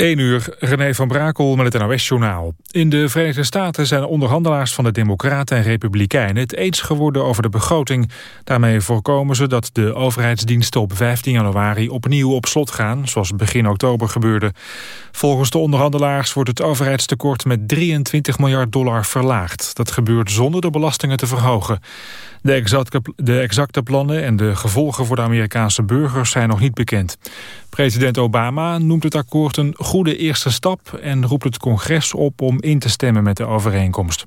1 uur, René van Brakel met het NOS-journaal. In de Verenigde Staten zijn onderhandelaars van de Democraten en Republikeinen... het eens geworden over de begroting. Daarmee voorkomen ze dat de overheidsdiensten op 15 januari... opnieuw op slot gaan, zoals begin oktober gebeurde. Volgens de onderhandelaars wordt het overheidstekort... met 23 miljard dollar verlaagd. Dat gebeurt zonder de belastingen te verhogen. De exacte, de exacte plannen en de gevolgen voor de Amerikaanse burgers zijn nog niet bekend. President Obama noemt het akkoord een goede eerste stap... en roept het congres op om in te stemmen met de overeenkomst.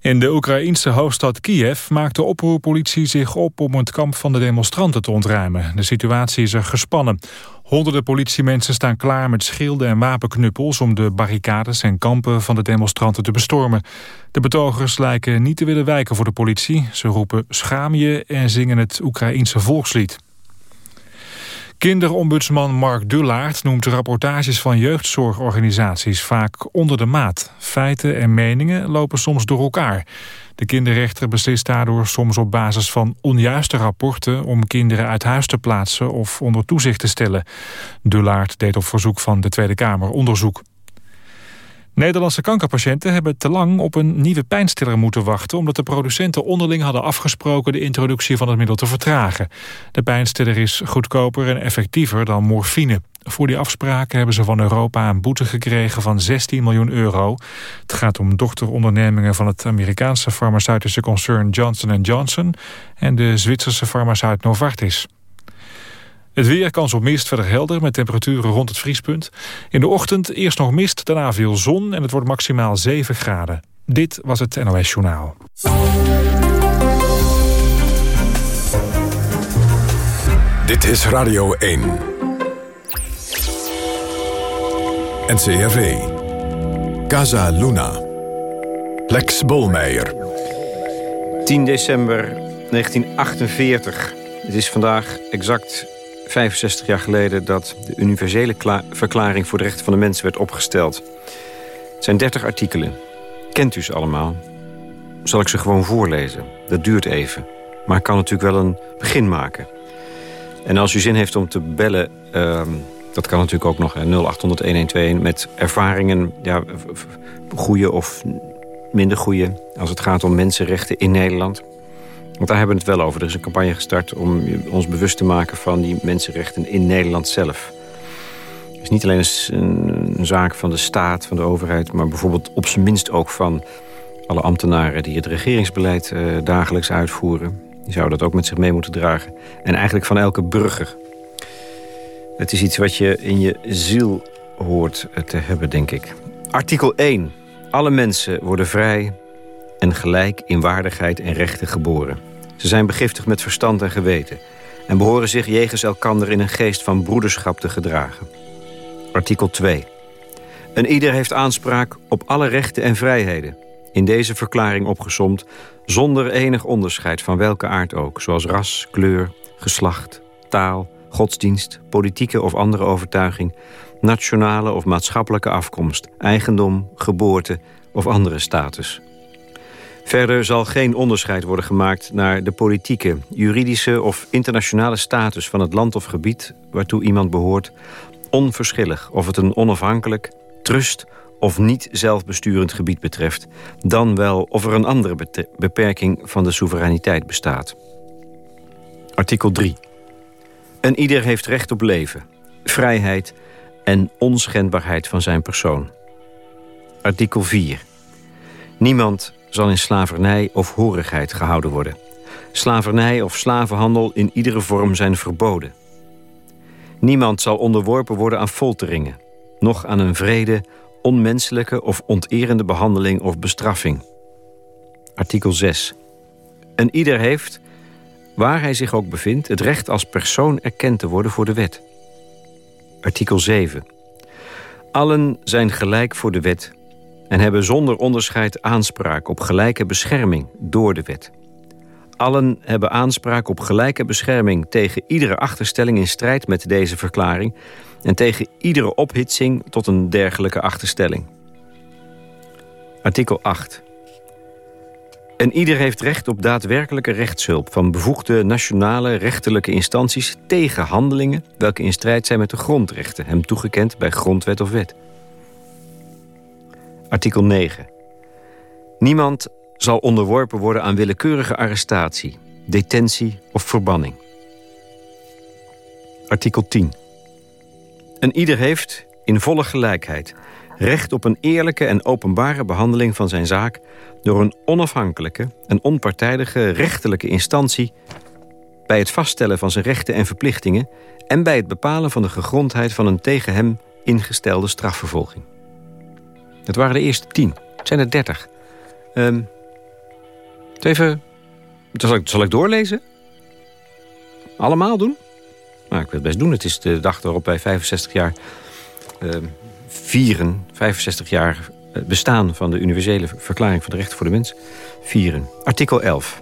In de Oekraïense hoofdstad Kiev maakt de oproerpolitie zich op om het kamp van de demonstranten te ontruimen. De situatie is er gespannen. Honderden politiemensen staan klaar met schilden en wapenknuppels om de barricades en kampen van de demonstranten te bestormen. De betogers lijken niet te willen wijken voor de politie. Ze roepen schaam je en zingen het Oekraïense volkslied. Kinderombudsman Mark Dullaert noemt rapportages van jeugdzorgorganisaties vaak onder de maat. Feiten en meningen lopen soms door elkaar. De kinderrechter beslist daardoor soms op basis van onjuiste rapporten... om kinderen uit huis te plaatsen of onder toezicht te stellen. Dullaert deed op verzoek van de Tweede Kamer onderzoek. Nederlandse kankerpatiënten hebben te lang op een nieuwe pijnstiller moeten wachten... omdat de producenten onderling hadden afgesproken de introductie van het middel te vertragen. De pijnstiller is goedkoper en effectiever dan morfine. Voor die afspraken hebben ze van Europa een boete gekregen van 16 miljoen euro. Het gaat om dochterondernemingen van het Amerikaanse farmaceutische concern Johnson Johnson... en de Zwitserse farmaceut Novartis. Het weer kans op mist, verder helder met temperaturen rond het vriespunt. In de ochtend eerst nog mist, daarna veel zon en het wordt maximaal 7 graden. Dit was het NOS Journaal. Dit is Radio 1. NCRV. Casa Luna. Lex Bolmeijer. 10 december 1948. Het is vandaag exact 65 jaar geleden dat de universele verklaring voor de rechten van de mens werd opgesteld. Het zijn 30 artikelen. Kent u ze allemaal? Zal ik ze gewoon voorlezen? Dat duurt even. Maar ik kan natuurlijk wel een begin maken. En als u zin heeft om te bellen, uh, dat kan natuurlijk ook nog, 0800-1121... met ervaringen, ja, goede of minder goede... als het gaat om mensenrechten in Nederland... Want daar hebben we het wel over. Er is een campagne gestart om ons bewust te maken van die mensenrechten in Nederland zelf. Het is niet alleen een, zaak van de staat, van de overheid... maar bijvoorbeeld op zijn minst ook van alle ambtenaren... die het regeringsbeleid uh, dagelijks uitvoeren. Die zouden dat ook met zich mee moeten dragen. En eigenlijk van elke burger. Het is iets wat je in je ziel hoort te hebben, denk ik. Artikel 1. Alle mensen worden vrij, en gelijk in waardigheid en rechten geboren. Ze zijn begiftigd met verstand en geweten... en behoren zich jegens elkander in een geest van broederschap te gedragen. Artikel 2. Een ieder heeft aanspraak op alle rechten en vrijheden... in deze verklaring opgesomd... zonder enig onderscheid van welke aard ook... zoals ras, kleur, geslacht, taal, godsdienst... politieke of andere overtuiging... nationale of maatschappelijke afkomst... eigendom, geboorte of andere status... Verder zal geen onderscheid worden gemaakt naar de politieke, juridische of internationale status van het land of gebied waartoe iemand behoort, onverschillig of het een onafhankelijk, trust of niet zelfbesturend gebied betreft, dan wel of er een andere beperking van de soevereiniteit bestaat. Artikel 3. Een ieder heeft recht op leven, vrijheid en onschendbaarheid van zijn persoon. Artikel 4. Niemand zal in slavernij of horigheid gehouden worden. Slavernij of slavenhandel in iedere vorm zijn verboden. Niemand zal onderworpen worden aan folteringen... noch aan een vrede, onmenselijke of onterende behandeling of bestraffing. Artikel 6. Een ieder heeft, waar hij zich ook bevindt... het recht als persoon erkend te worden voor de wet. Artikel 7. Allen zijn gelijk voor de wet en hebben zonder onderscheid aanspraak op gelijke bescherming door de wet. Allen hebben aanspraak op gelijke bescherming tegen iedere achterstelling in strijd met deze verklaring en tegen iedere ophitsing tot een dergelijke achterstelling. Artikel 8. En ieder heeft recht op daadwerkelijke rechtshulp... van bevoegde nationale rechterlijke instanties tegen handelingen... welke in strijd zijn met de grondrechten... hem toegekend bij grondwet of wet. Artikel 9. Niemand zal onderworpen worden aan willekeurige arrestatie, detentie of verbanning. Artikel 10. En ieder heeft, in volle gelijkheid... recht op een eerlijke en openbare behandeling van zijn zaak... door een onafhankelijke en onpartijdige rechterlijke instantie... bij het vaststellen van zijn rechten en verplichtingen... en bij het bepalen van de gegrondheid van een tegen hem ingestelde strafvervolging. Dat waren de eerste tien. Het zijn er dertig. Um, even... Zal ik, ik doorlezen? Allemaal doen? Nou, ik wil het best doen. Het is de dag waarop wij 65 jaar uh, vieren. 65 jaar eh, bestaan van de universele verklaring van de rechten voor de mens. Vieren. Artikel 11.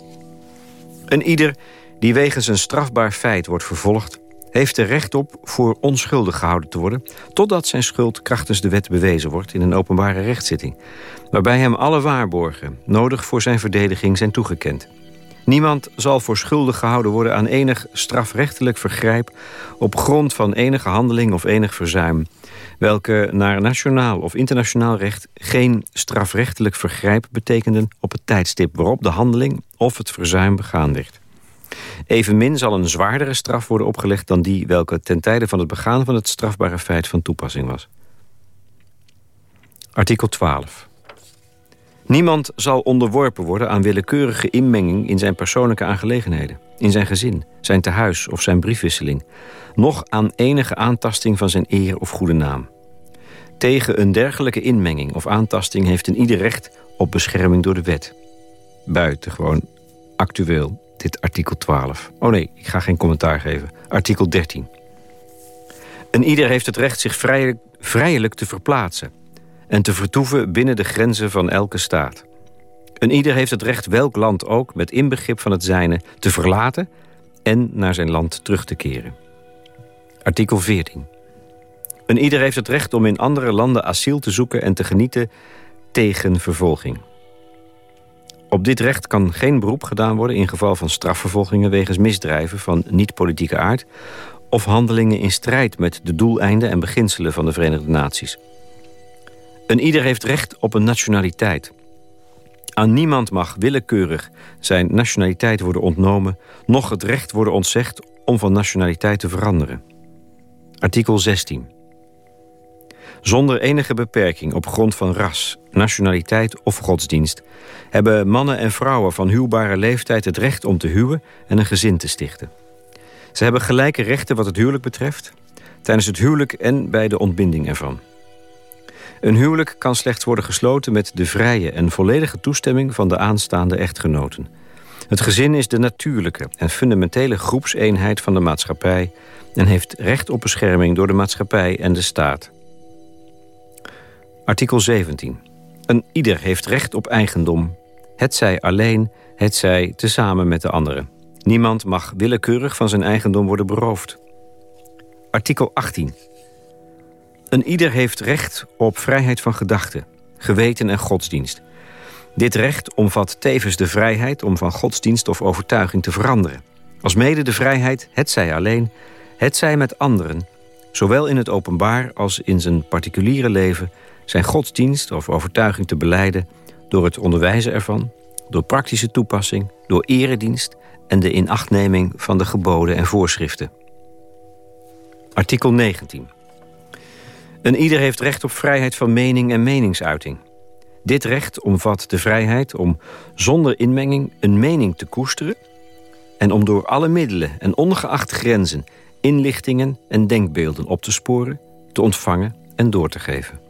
En ieder die wegens een strafbaar feit wordt vervolgd... heeft er recht op voor onschuldig gehouden te worden... totdat zijn schuld krachtens de wet bewezen wordt in een openbare rechtszitting... waarbij hem alle waarborgen nodig voor zijn verdediging zijn toegekend. Niemand zal voor schuldig gehouden worden aan enig strafrechtelijk vergrijp... op grond van enige handeling of enig verzuim... welke naar nationaal of internationaal recht geen strafrechtelijk vergrijp betekenden... op het tijdstip waarop de handeling of het verzuim begaan werd. Evenmin zal een zwaardere straf worden opgelegd dan die... welke ten tijde van het begaan van het strafbare feit van toepassing was. Artikel 12. Niemand zal onderworpen worden aan willekeurige inmenging in zijn persoonlijke aangelegenheden, in zijn gezin, zijn tehuis of zijn briefwisseling, noch aan enige aantasting van zijn eer of goede naam. Tegen een dergelijke inmenging of aantasting heeft een ieder recht op bescherming door de wet. Buitengewoon actueel, dit artikel 12. Oh nee, ik ga geen commentaar geven. Artikel 13. Een ieder heeft het recht zich vrij, vrijelijk te verplaatsen en te vertoeven binnen de grenzen van elke staat. Een ieder heeft het recht welk land ook, met inbegrip van het zijne, te verlaten en naar zijn land terug te keren. Artikel 14. Een ieder heeft het recht om in andere landen asiel te zoeken en te genieten tegen vervolging. Op dit recht kan geen beroep gedaan worden in geval van strafvervolgingen wegens misdrijven van niet-politieke aard of handelingen in strijd met de doeleinden en beginselen van de Verenigde Naties. Een ieder heeft recht op een nationaliteit. Aan niemand mag willekeurig zijn nationaliteit worden ontnomen... noch het recht worden ontzegd om van nationaliteit te veranderen. Artikel 16. Zonder enige beperking op grond van ras, nationaliteit of godsdienst... hebben mannen en vrouwen van huwbare leeftijd het recht om te huwen en een gezin te stichten. Ze hebben gelijke rechten wat het huwelijk betreft... tijdens het huwelijk en bij de ontbinding ervan. Een huwelijk kan slechts worden gesloten met de vrije en volledige toestemming van de aanstaande echtgenoten. Het gezin is de natuurlijke en fundamentele groepseenheid van de maatschappij... en heeft recht op bescherming door de maatschappij en de staat. Artikel 17. Een ieder heeft recht op eigendom. Het zij alleen, het zij tezamen met de anderen. Niemand mag willekeurig van zijn eigendom worden beroofd. Artikel 18. Een ieder heeft recht op vrijheid van gedachten, geweten en godsdienst. Dit recht omvat tevens de vrijheid om van godsdienst of overtuiging te veranderen. Als mede de vrijheid, het zij alleen, het zij met anderen... zowel in het openbaar als in zijn particuliere leven... zijn godsdienst of overtuiging te beleiden... door het onderwijzen ervan, door praktische toepassing... door eredienst en de inachtneming van de geboden en voorschriften. Artikel 19. Een ieder heeft recht op vrijheid van mening en meningsuiting. Dit recht omvat de vrijheid om zonder inmenging een mening te koesteren... en om door alle middelen en ongeacht grenzen... inlichtingen en denkbeelden op te sporen, te ontvangen en door te geven.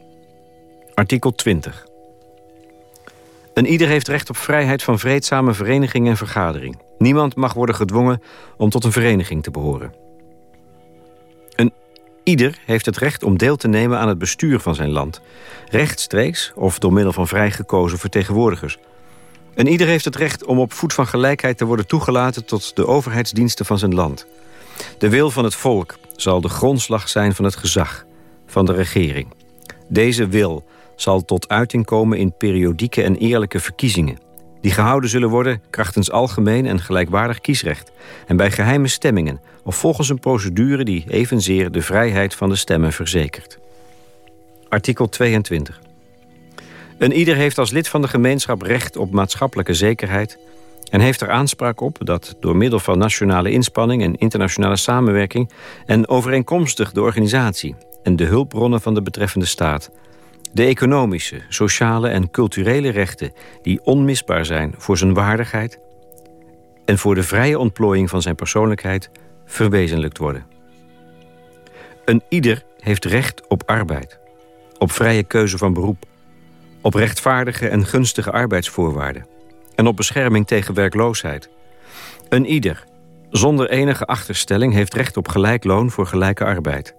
Artikel 20. Een ieder heeft recht op vrijheid van vreedzame vereniging en vergadering. Niemand mag worden gedwongen om tot een vereniging te behoren. Ieder heeft het recht om deel te nemen aan het bestuur van zijn land. Rechtstreeks of door middel van vrijgekozen vertegenwoordigers. En ieder heeft het recht om op voet van gelijkheid te worden toegelaten... tot de overheidsdiensten van zijn land. De wil van het volk zal de grondslag zijn van het gezag, van de regering. Deze wil zal tot uiting komen in periodieke en eerlijke verkiezingen... die gehouden zullen worden krachtens algemeen en gelijkwaardig kiesrecht... en bij geheime stemmingen of volgens een procedure die evenzeer de vrijheid van de stemmen verzekert. Artikel 22. Een ieder heeft als lid van de gemeenschap recht op maatschappelijke zekerheid... en heeft er aanspraak op dat door middel van nationale inspanning en internationale samenwerking... en overeenkomstig de organisatie en de hulpbronnen van de betreffende staat... de economische, sociale en culturele rechten die onmisbaar zijn voor zijn waardigheid... en voor de vrije ontplooiing van zijn persoonlijkheid verwezenlijkt worden. Een ieder heeft recht op arbeid, op vrije keuze van beroep... op rechtvaardige en gunstige arbeidsvoorwaarden... en op bescherming tegen werkloosheid. Een ieder, zonder enige achterstelling... heeft recht op gelijk loon voor gelijke arbeid.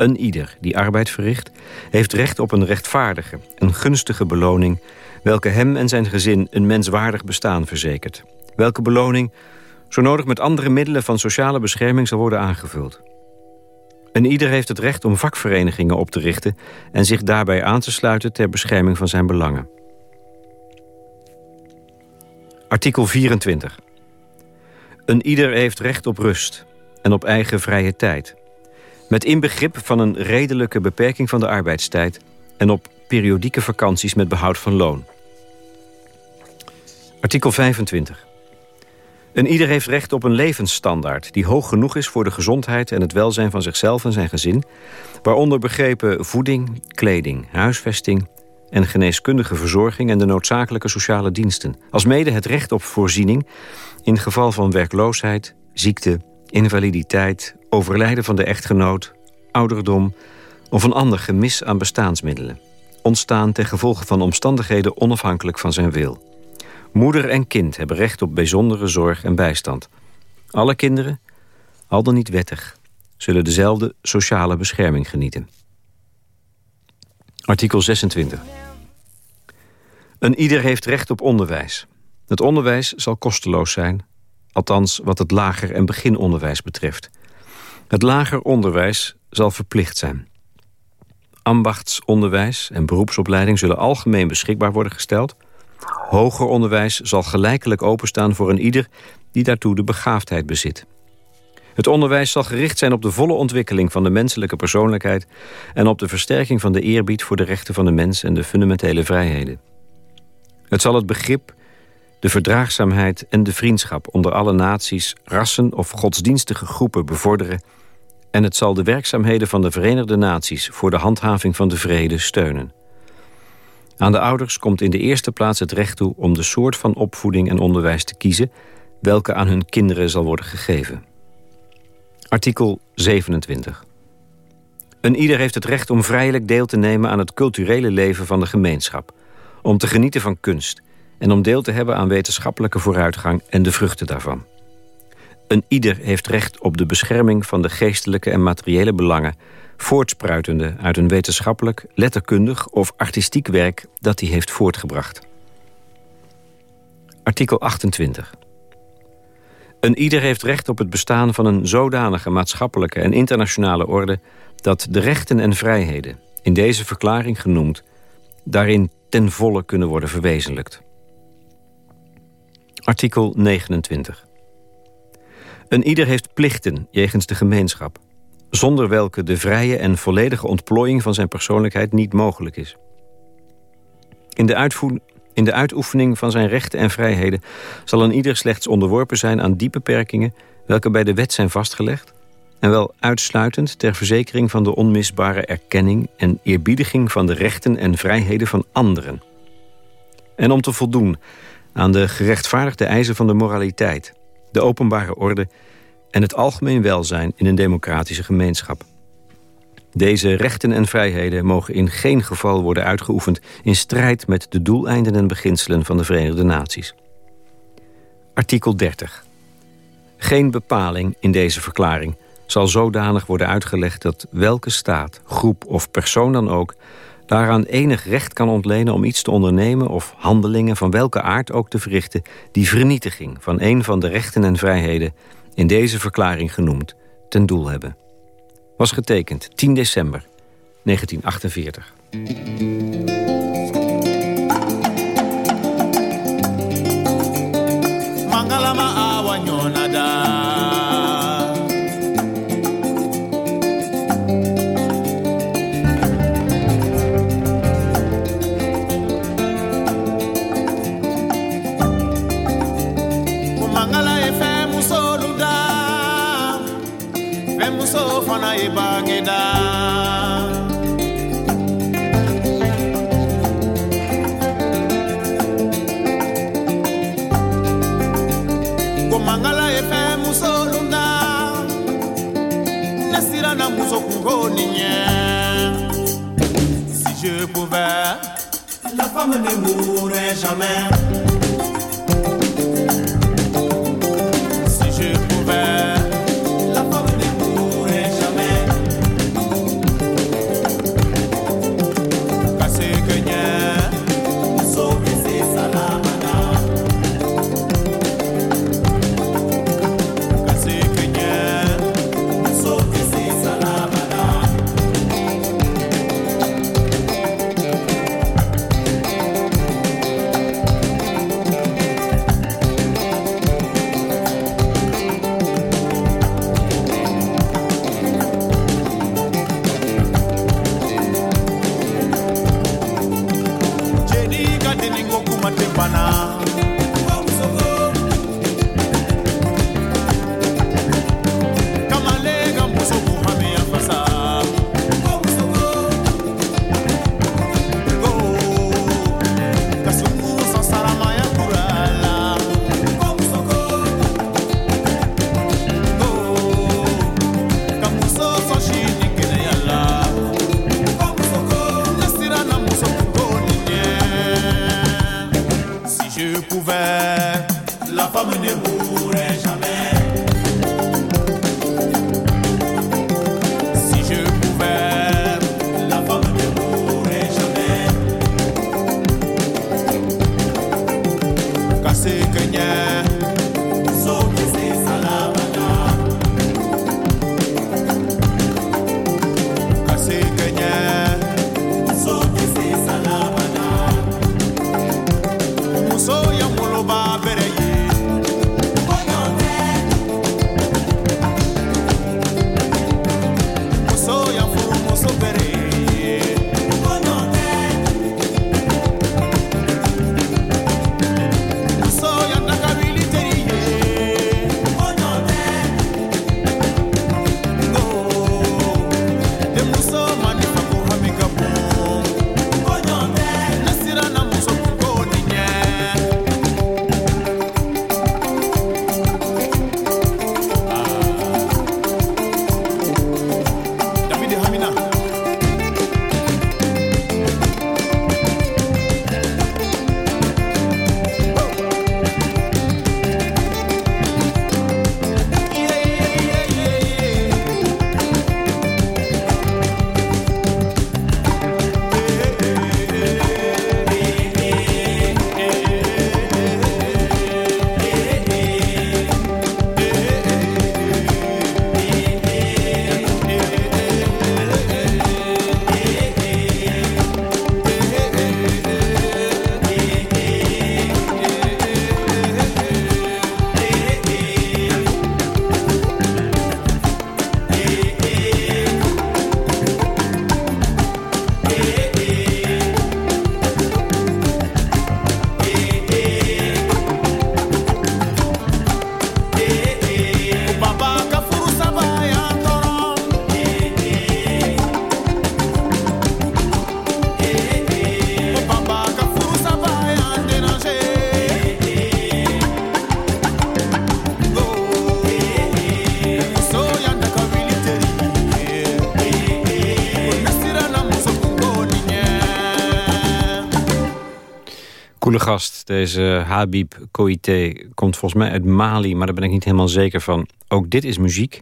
Een ieder die arbeid verricht... heeft recht op een rechtvaardige en gunstige beloning... welke hem en zijn gezin een menswaardig bestaan verzekert. Welke beloning zo nodig met andere middelen van sociale bescherming zal worden aangevuld. En ieder heeft het recht om vakverenigingen op te richten... en zich daarbij aan te sluiten ter bescherming van zijn belangen. Artikel 24. Een ieder heeft recht op rust en op eigen vrije tijd. Met inbegrip van een redelijke beperking van de arbeidstijd... en op periodieke vakanties met behoud van loon. Artikel 25. Een ieder heeft recht op een levensstandaard... die hoog genoeg is voor de gezondheid en het welzijn van zichzelf en zijn gezin... waaronder begrepen voeding, kleding, huisvesting... en geneeskundige verzorging en de noodzakelijke sociale diensten. Als mede het recht op voorziening in geval van werkloosheid, ziekte, invaliditeit... overlijden van de echtgenoot, ouderdom of een ander gemis aan bestaansmiddelen. Ontstaan ten gevolge van omstandigheden onafhankelijk van zijn wil... Moeder en kind hebben recht op bijzondere zorg en bijstand. Alle kinderen, al dan niet wettig, zullen dezelfde sociale bescherming genieten. Artikel 26. Een ieder heeft recht op onderwijs. Het onderwijs zal kosteloos zijn, althans wat het lager- en beginonderwijs betreft. Het lager onderwijs zal verplicht zijn. Ambachtsonderwijs en beroepsopleiding zullen algemeen beschikbaar worden gesteld... Hoger onderwijs zal gelijkelijk openstaan voor een ieder die daartoe de begaafdheid bezit. Het onderwijs zal gericht zijn op de volle ontwikkeling van de menselijke persoonlijkheid... en op de versterking van de eerbied voor de rechten van de mens en de fundamentele vrijheden. Het zal het begrip, de verdraagzaamheid en de vriendschap onder alle naties, rassen of godsdienstige groepen bevorderen... en het zal de werkzaamheden van de Verenigde Naties voor de handhaving van de vrede steunen. Aan de ouders komt in de eerste plaats het recht toe om de soort van opvoeding en onderwijs te kiezen... welke aan hun kinderen zal worden gegeven. Artikel 27. Een ieder heeft het recht om vrijelijk deel te nemen aan het culturele leven van de gemeenschap. Om te genieten van kunst en om deel te hebben aan wetenschappelijke vooruitgang en de vruchten daarvan. Een ieder heeft recht op de bescherming van de geestelijke en materiële belangen voortspruitende uit een wetenschappelijk, letterkundig of artistiek werk dat hij heeft voortgebracht. Artikel 28. Een ieder heeft recht op het bestaan van een zodanige maatschappelijke en internationale orde dat de rechten en vrijheden, in deze verklaring genoemd, daarin ten volle kunnen worden verwezenlijkt. Artikel 29. Een ieder heeft plichten jegens de gemeenschap zonder welke de vrije en volledige ontplooiing van zijn persoonlijkheid niet mogelijk is. In de, in de uitoefening van zijn rechten en vrijheden zal een ieder slechts onderworpen zijn aan die beperkingen welke bij de wet zijn vastgelegd en wel uitsluitend ter verzekering van de onmisbare erkenning en eerbiediging van de rechten en vrijheden van anderen. En om te voldoen aan de gerechtvaardigde eisen van de moraliteit, de openbare orde en het algemeen welzijn in een democratische gemeenschap. Deze rechten en vrijheden mogen in geen geval worden uitgeoefend... in strijd met de doeleinden en beginselen van de Verenigde Naties. Artikel 30. Geen bepaling in deze verklaring zal zodanig worden uitgelegd... dat welke staat, groep of persoon dan ook... daaraan enig recht kan ontlenen om iets te ondernemen... of handelingen van welke aard ook te verrichten... die vernietiging van een van de rechten en vrijheden in deze verklaring genoemd, ten doel hebben. Was getekend 10 december 1948. Gast, deze Habib Koité, komt volgens mij uit Mali... maar daar ben ik niet helemaal zeker van. Ook dit is muziek,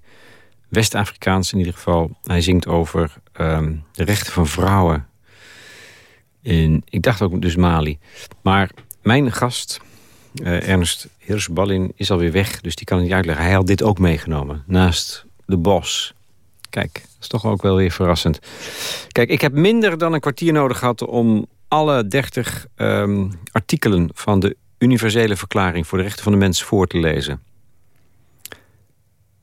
West-Afrikaans in ieder geval. Hij zingt over ehm, de rechten van vrouwen. In, ik dacht ook dus Mali. Maar mijn gast, uh, Ernst Hirschballin, is alweer weg... dus die kan het niet uitleggen. Hij had dit ook meegenomen, naast de bos... Kijk, dat is toch ook wel weer verrassend. Kijk, ik heb minder dan een kwartier nodig gehad om alle 30 ehm, artikelen van de Universele Verklaring voor de Rechten van de Mens voor te lezen.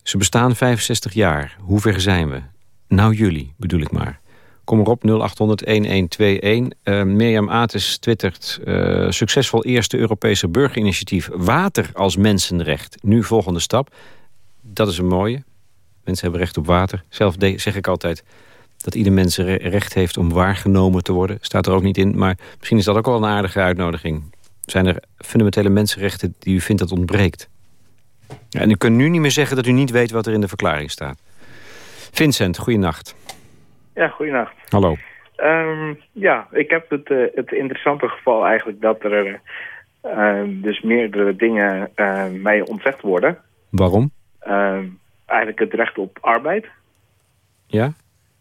Ze bestaan 65 jaar. Hoe ver zijn we? Nou jullie, bedoel ik maar. Kom erop, 0800-1121. Uh, Mirjam Ates twittert... Uh, succesvol eerste Europese burgerinitiatief... Water als mensenrecht. Nu volgende stap. Dat is een mooie. Mensen hebben recht op water. Zelf zeg ik altijd dat ieder mens recht heeft om waargenomen te worden. Staat er ook niet in, maar misschien is dat ook wel een aardige uitnodiging. Zijn er fundamentele mensenrechten die u vindt dat ontbreekt? Ja, en u kunt nu niet meer zeggen dat u niet weet wat er in de verklaring staat. Vincent, goeienacht. Ja, goeienacht. Hallo. Um, ja, ik heb het, uh, het interessante geval eigenlijk dat er uh, dus meerdere dingen uh, mij ontzegd worden. Waarom? Ehm, eigenlijk het recht op arbeid. Ja?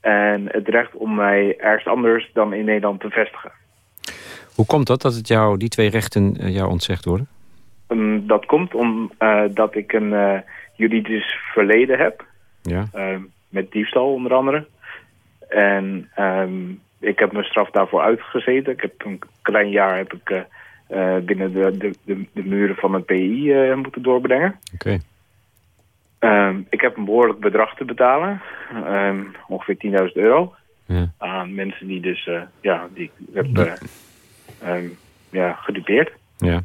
En het recht om mij ergens anders dan in Nederland te vestigen. Hoe komt dat, dat het jou, die twee rechten uh, jou ontzegd worden? Um, dat komt omdat uh, ik een uh, juridisch verleden heb. Ja. met diefstal onder andere. En um, ik heb mijn straf daarvoor uitgezeten. Ik heb een klein jaar heb ik, binnen de, de, de, de, muren van het PI moeten doorbrengen. Oké. Okay. Um, ik heb een behoorlijk bedrag te betalen. Um, ongeveer 10.000 euro. Ja. Aan mensen die dus, uh, ja, die ik heb uh, um, ja, gedupeerd. Ja.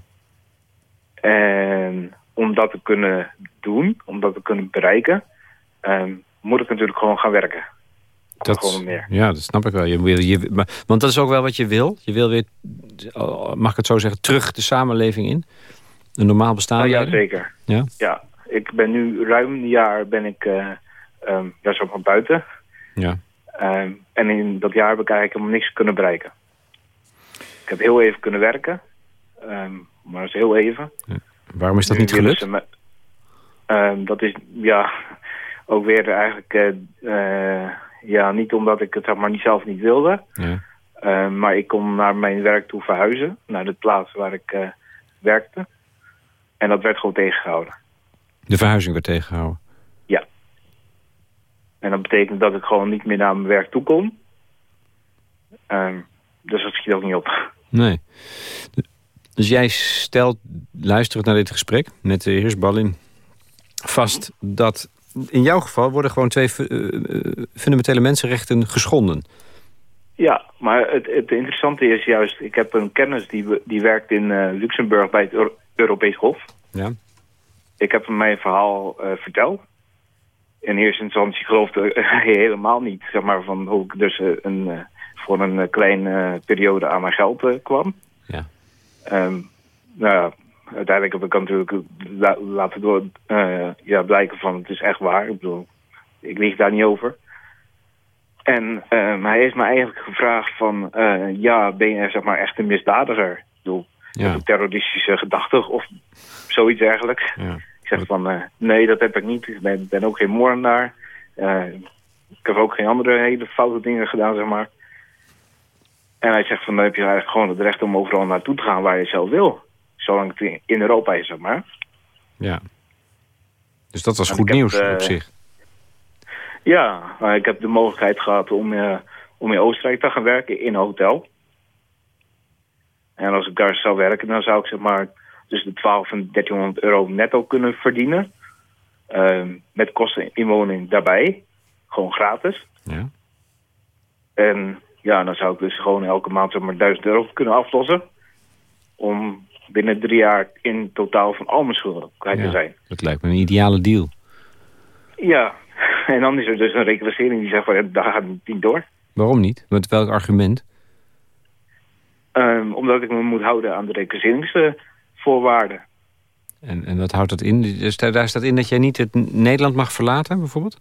En om dat te kunnen doen, om dat te kunnen bereiken, moet ik natuurlijk gewoon gaan werken. Dat, gewoon meer. Ja, dat snap ik wel. Je wil, je, maar, want dat is ook wel wat je wil. Je wil weer, mag ik het zo zeggen, terug de samenleving in? Een normaal bestaan? Oh, ja, zeker. Ja? ja, ik ben nu ruim een jaar ben ik um, ja, zo van buiten. Ja. Um, en in dat jaar heb ik eigenlijk helemaal niks kunnen bereiken. Ik heb heel even kunnen werken. Um, maar dat is heel even. Ja. Waarom is dat nu niet gelukt? Me, dat is ja ook weer eigenlijk... Uh, uh, ja, niet omdat ik het zeg maar, niet zelf niet wilde. Ja. maar ik kon naar mijn werk toe verhuizen. Naar de plaats waar ik uh, werkte. En dat werd gewoon tegengehouden. De verhuizing werd tegengehouden? Ja. En dat betekent dat ik gewoon niet meer naar mijn werk toe kon. Um, dus dat schiet ook niet op. Nee. Dus jij stelt, luisterend naar dit gesprek met de heer Ballin... vast dat in jouw geval worden gewoon twee uh, fundamentele mensenrechten geschonden. Ja, maar het, het interessante is juist... ik heb een kennis die, die werkt in uh, Luxemburg bij het Euro Europees Hof. Ja. Ik heb mijn verhaal uh, verteld. In eerste instantie geloofde hij helemaal niet, zeg maar, van hoe ik dus uh, een, uh, voor een kleine periode aan mijn geld kwam. Ja. Um, nou ja, uiteindelijk heb ik natuurlijk la laten door, ja, blijken van het is echt waar. Ik bedoel, ik lieg daar niet over. En um, hij heeft me eigenlijk gevraagd van, ja, ben je zeg maar echt een misdadiger? Ik bedoel, ja. terroristische gedachte of zoiets dergelijks. Ja. Ik zeg van, uh, nee, dat heb ik niet. Ik ben, ben ook geen moordenaar. Uh, ik heb ook geen andere hele foute dingen gedaan, zeg maar. En hij zegt van, dan heb je eigenlijk gewoon het recht om overal naartoe te gaan waar je zelf wil. Zolang het in Europa is, zeg maar. Ja. Dus dat was en goed nieuws heb, op zich. Ja, ik heb de mogelijkheid gehad om, uh, om in Oostenrijk te gaan werken in een hotel. En als ik daar zou werken, dan zou ik zeg maar tussen de 12 en 1300 euro netto kunnen verdienen. Uh, met kosten inwoning daarbij. Gewoon gratis. Ja. En ja, dan zou ik dus gewoon elke maand zeg maar 1000 euro kunnen aflossen. Om binnen drie jaar in totaal van al mijn schulden kwijt ja, te zijn. Dat lijkt me een ideale deal. Ja, en dan is er dus een reclassering die zegt van daar gaat het niet door. Waarom niet? Met welk argument? Um, omdat ik me moet houden aan de reclasseringsvoorwaarden. En, en wat houdt dat in? Dus daar staat in dat jij niet het Nederland mag verlaten, bijvoorbeeld?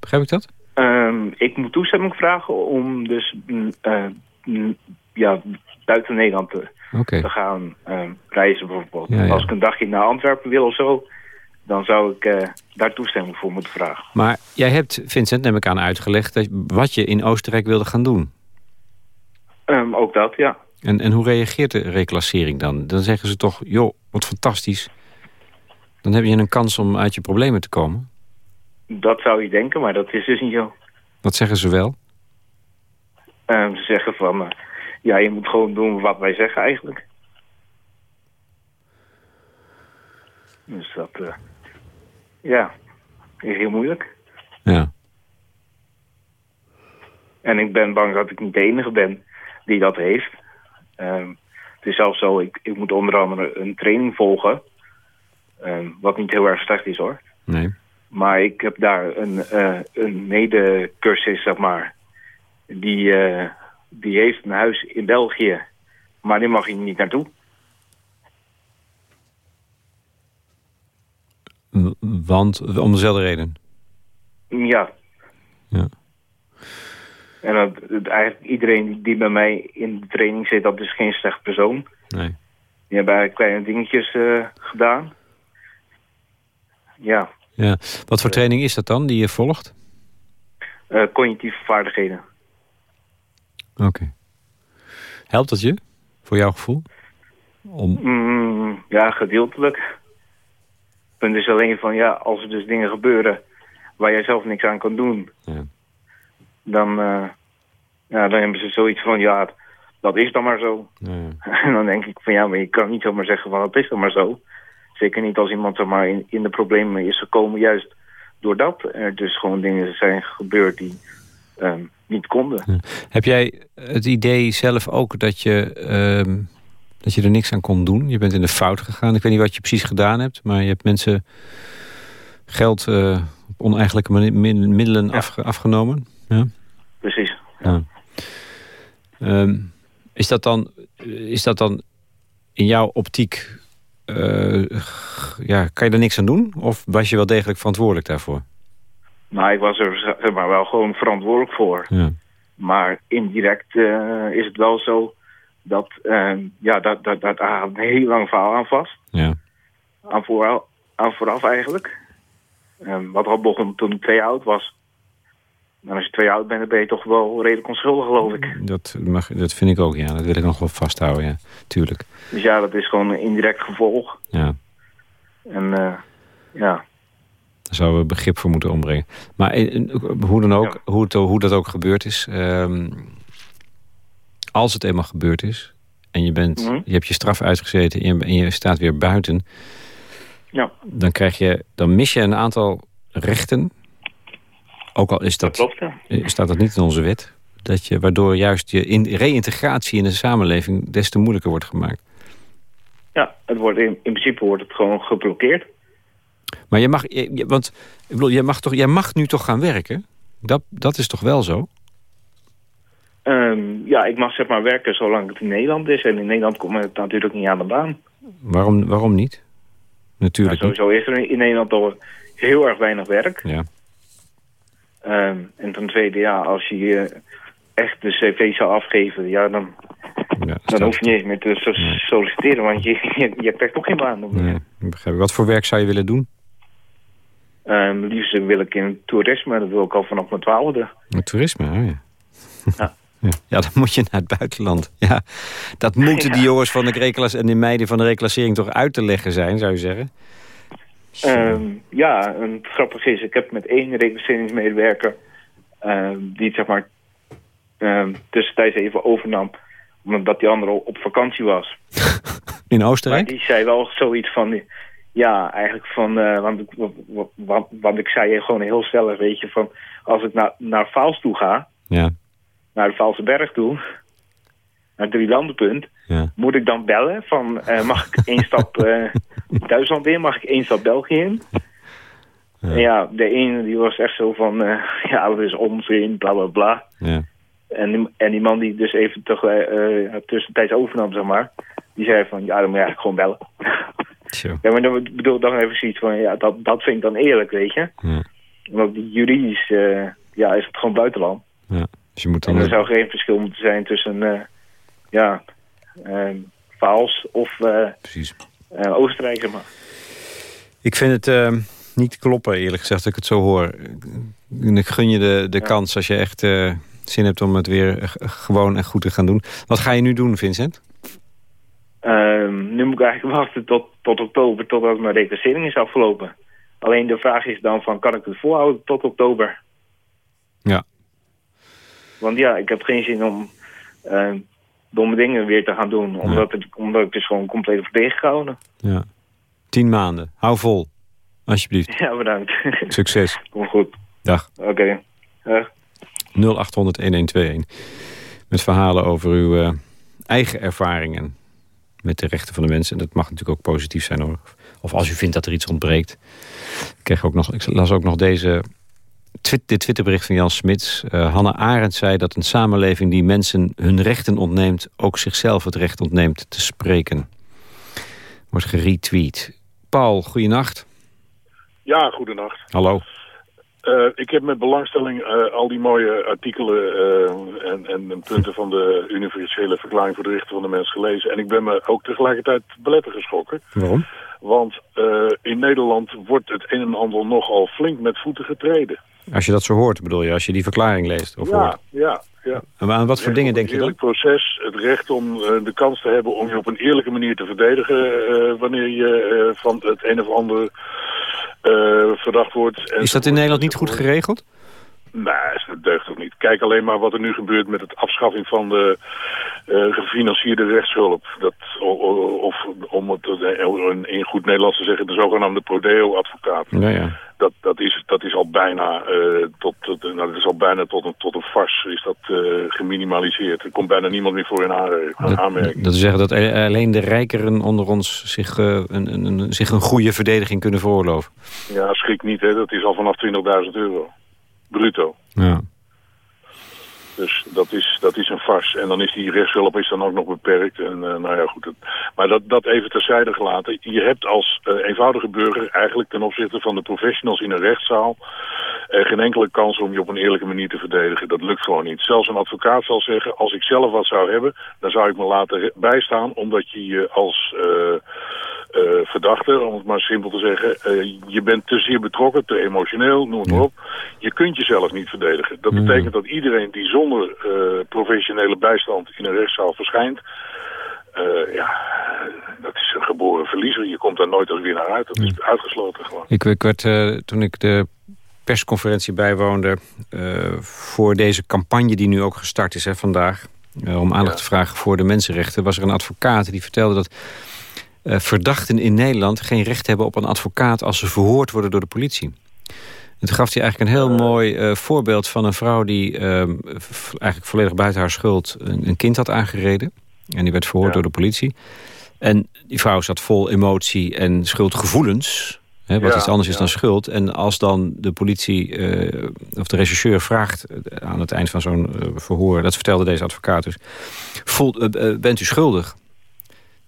Begrijp ik dat? Um, ik moet toestemming vragen om dus uh, ja, buiten Nederland te, okay. te gaan uh, reizen bijvoorbeeld. Ja, ja. Als ik een dagje naar Antwerpen wil of zo, dan zou ik uh, daar toestemming voor moeten vragen. Maar jij hebt, Vincent, neem ik aan uitgelegd, dat, wat je in Oostenrijk wilde gaan doen. Um, ook dat, ja. En, en hoe reageert de reclassering dan? Dan zeggen ze toch, joh, wat fantastisch. Dan heb je een kans om uit je problemen te komen. Dat zou je denken, maar dat is dus niet zo. Wat zeggen ze wel? Um, ze zeggen van, uh, ja, je moet gewoon doen wat wij zeggen eigenlijk. Dus dat, uh, ja, is heel moeilijk. Ja. En ik ben bang dat ik niet de enige ben die dat heeft. Um, het is zelfs zo, ik, ik moet onder andere een training volgen. Um, wat niet heel erg slecht is hoor. Nee. Maar ik heb daar een, uh, een medecursus, zeg maar. Die, uh, die heeft een huis in België. Maar die mag je niet naartoe. Want, om dezelfde reden? Ja. Ja. En dat, eigenlijk iedereen die bij mij in de training zit, dat is geen slecht persoon. Nee. Die hebben eigenlijk kleine dingetjes uh, gedaan. Ja. ja. Wat voor training is dat dan, die je volgt? Uh, cognitieve vaardigheden. Oké. Helpt dat je, voor jouw gevoel? Om... Mm, ja, gedeeltelijk. Het punt is alleen van, ja, als er dus dingen gebeuren waar jij zelf niks aan kan doen... Ja. Dan, uh, ja, dan hebben ze zoiets van, ja, dat is dan maar zo. En dan denk ik van, ja, maar je kan niet zomaar zeggen van, dat is dan maar zo. Zeker niet als iemand zeg maar, in, in de problemen is gekomen, juist doordat er dus gewoon dingen zijn gebeurd die um, niet konden. Ja. Heb jij het idee zelf ook dat je, um, dat je er niks aan kon doen? Je bent in de fout gegaan. Ik weet niet wat je precies gedaan hebt, maar je hebt mensen geld uh, op oneigenlijke middelen ja. afge afgenomen. Ja? Precies. Ja. Um, is, dat dan, is dat dan in jouw optiek... Uh, ja, kan je er niks aan doen? Of was je wel degelijk verantwoordelijk daarvoor? Nou, ik was er zeg maar, wel gewoon verantwoordelijk voor. Ja. Maar indirect uh, is het wel zo dat... Uh, ja, dat, dat, dat daar een heel lang verhaal aan vast. Ja. Aan, vooraf, aan vooraf eigenlijk. Um, wat al begon toen ik twee oud was. En als je twee jaar oud bent, dan ben je toch wel redelijk onschuldig, geloof ik. Dat, mag, dat vind ik ook, ja. Dat wil ik nog wel vasthouden, ja. Tuurlijk. Dus ja, dat is gewoon een indirect gevolg. Ja. En uh, ja... Daar zouden we begrip voor moeten ombrengen. Maar uh, hoe dan ook, ja. hoe, het, hoe dat ook gebeurd is... Um, als het eenmaal gebeurd is... en je, bent, Mhm. mm -hmm. je hebt je straf uitgezeten en je, en je staat weer buiten... Ja. Dan, krijg je, dan mis je een aantal rechten... Ook al is dat, dat klopt, ja. staat dat niet in onze wet. Dat je, waardoor juist je in, reïntegratie in de samenleving des te moeilijker wordt gemaakt. Ja, het wordt in, in principe wordt het gewoon geblokkeerd. Maar je mag, je, want ik bedoel, jij mag, toch, jij mag nu toch gaan werken? Dat, dat is toch wel zo? Um, ja, ik mag zeg maar werken zolang het in Nederland is. En in Nederland komt het natuurlijk niet aan de baan. Waarom, waarom niet? Natuurlijk nou, sowieso niet. is er in Nederland al heel erg weinig werk. Ja. Um, en ten tweede, ja, als je uh, echt de cv zou afgeven, ja, dan, ja, dan hoef je niet eens meer te so nee. solliciteren, want je, je, je krijgt toch geen baan. Nee, begrijp ik. Wat voor werk zou je willen doen? Um, liefst wil ik in toerisme, dat wil ik al vanaf mijn twaalfde. Met toerisme, oh ja. Ja. Ja, dan moet je naar het buitenland. Ja, dat moeten die jongens van de en de meiden van de reclassering toch uit te leggen zijn, zou je zeggen? Um, ja, en het grappige is, ik heb met één reclasseringsmedewerker... Um, die het zeg maar um, tussentijds even overnam... omdat die andere op vakantie was. In Oostenrijk? Maar die zei wel zoiets van... Ja, eigenlijk van... Uh, want, want, want ik zei gewoon heel stellig, weet je... van als ik naar, naar Vaals toe ga... Ja. naar de Vaalse berg toe... naar het drielandenpunt... Ja. Moet ik dan bellen van uh, mag ik één stap uh, Duitsland in, mag ik één stap België in? Ja. Ja, de ene die was echt zo van uh, ja, dat is onzin, bla bla bla. Ja. En, die, en die man die dus even toch, tussentijds overnam, zeg maar, die zei van ja, dan moet je eigenlijk gewoon bellen. Ja, maar dan bedoel dan even zoiets van ja, dat, dat vind ik dan eerlijk, weet je. Ja. Want juridisch ja, is het gewoon buitenland. Ja. Dus je moet dan en er zou geen verschil moeten zijn tussen ja, uh, Vaals of uh, uh, Oostenrijk, zeg maar. Ik vind het uh, niet kloppen, eerlijk gezegd, dat ik het zo hoor. Ik gun je de, de ja. kans als je echt zin hebt om het weer gewoon en goed te gaan doen. Wat ga je nu doen, Vincent? Ehm, nu moet ik eigenlijk wachten tot, tot oktober, totdat mijn reclassering is afgelopen. Alleen de vraag is dan van, kan ik het volhouden tot oktober? Ja. Want ja, ik heb geen zin om domme dingen weer te gaan doen. Omdat, het, omdat ik dus gewoon compleet heb tegengehouden. Ja. Tien maanden. Hou vol. Alsjeblieft. Ja, bedankt. Succes. Kom goed. Dag. Oké. Okay. Dag. 0800 1121. Met verhalen over uw uh, eigen ervaringen. met de rechten van de mensen. En dat mag natuurlijk ook positief zijn hoor. Of als u vindt dat er iets ontbreekt. Ik, kreeg ook nog, ik las ook nog deze dit Twitterbericht van Jan Smits. Uh, Hanne Arendt zei dat een samenleving die mensen hun rechten ontneemt... ook zichzelf het recht ontneemt te spreken. Wordt geretweet. Paul, goeienacht. Ja, goedenacht. Hallo. Uh, ik heb met belangstelling uh, al die mooie artikelen uh, en, en, punten van de universele verklaring voor de rechten van de mens gelezen. En ik ben me ook tegelijkertijd beletten geschrokken. Waarom? Want in Nederland wordt het een en ander nogal flink met voeten getreden. Als je dat zo hoort, bedoel je? Als je die verklaring leest? Of ja, hoort? ja, ja. En aan wat voor dingen denk je dan? Het proces, het recht om de kans te hebben om je op een eerlijke manier te verdedigen... wanneer je van het een of ander verdacht wordt. Is dat in Nederland niet goed geregeld? Nee, dat deugt toch niet. Kijk alleen maar wat er nu gebeurt met het afschaffing van de uh, gefinancierde rechtshulp. Dat, of om het in goed Nederlands te zeggen, de zogenaamde prodeo-advocaat. Ja, ja. Dat, dat, is, dat is al bijna, uh, tot, nou, dat is al bijna tot, een, tot een fars is dat uh, geminimaliseerd. Er komt bijna niemand meer voor in aanmerking. Dat, dat zeggen dat alleen de rijkeren onder ons zich, een, een, een, zich een goede verdediging kunnen veroorloven. Ja, schrik niet. Hè. Dat is al vanaf 20.000 euro bruto. Ja. Dus dat is, dat is een fars. En dan is die rechtshulp is dan ook nog beperkt. En uh, nou ja, goed. maar dat, dat even terzijde gelaten. Je hebt als uh, eenvoudige burger eigenlijk ten opzichte van de professionals in een rechtszaal... Uh, geen enkele kans om je op een eerlijke manier te verdedigen. Dat lukt gewoon niet. Zelfs een advocaat zal zeggen, als ik zelf wat zou hebben... dan zou ik me laten bijstaan, omdat je je als... Uh, verdachte, om het maar simpel te zeggen. Uh, je bent te zeer betrokken, te emotioneel, noem maar op. Je kunt jezelf niet verdedigen. Dat betekent dat iedereen die zonder uh, professionele bijstand in een rechtszaal verschijnt... ja, dat is een geboren verliezer. Je komt daar nooit als winnaar uit. Dat is uitgesloten gewoon. Ik, ik werd, toen ik de persconferentie bijwoonde... voor deze campagne die nu ook gestart is hè, vandaag... om aandacht ja. te vragen voor de mensenrechten... was er een advocaat die vertelde dat verdachten in Nederland geen recht hebben op een advocaat... als ze verhoord worden door de politie. En toen gaf hij eigenlijk een heel mooi uh, voorbeeld van een vrouw... die uh, eigenlijk volledig buiten haar schuld een, een, kind had aangereden. En die werd verhoord ja. door de politie. En die vrouw zat vol emotie en schuldgevoelens... Hè, wat ja, iets anders is dan schuld. En als dan de politie uh, of de rechercheur vraagt aan het eind van zo'n verhoor... dat vertelde deze advocaat dus... Voelt, bent u schuldig?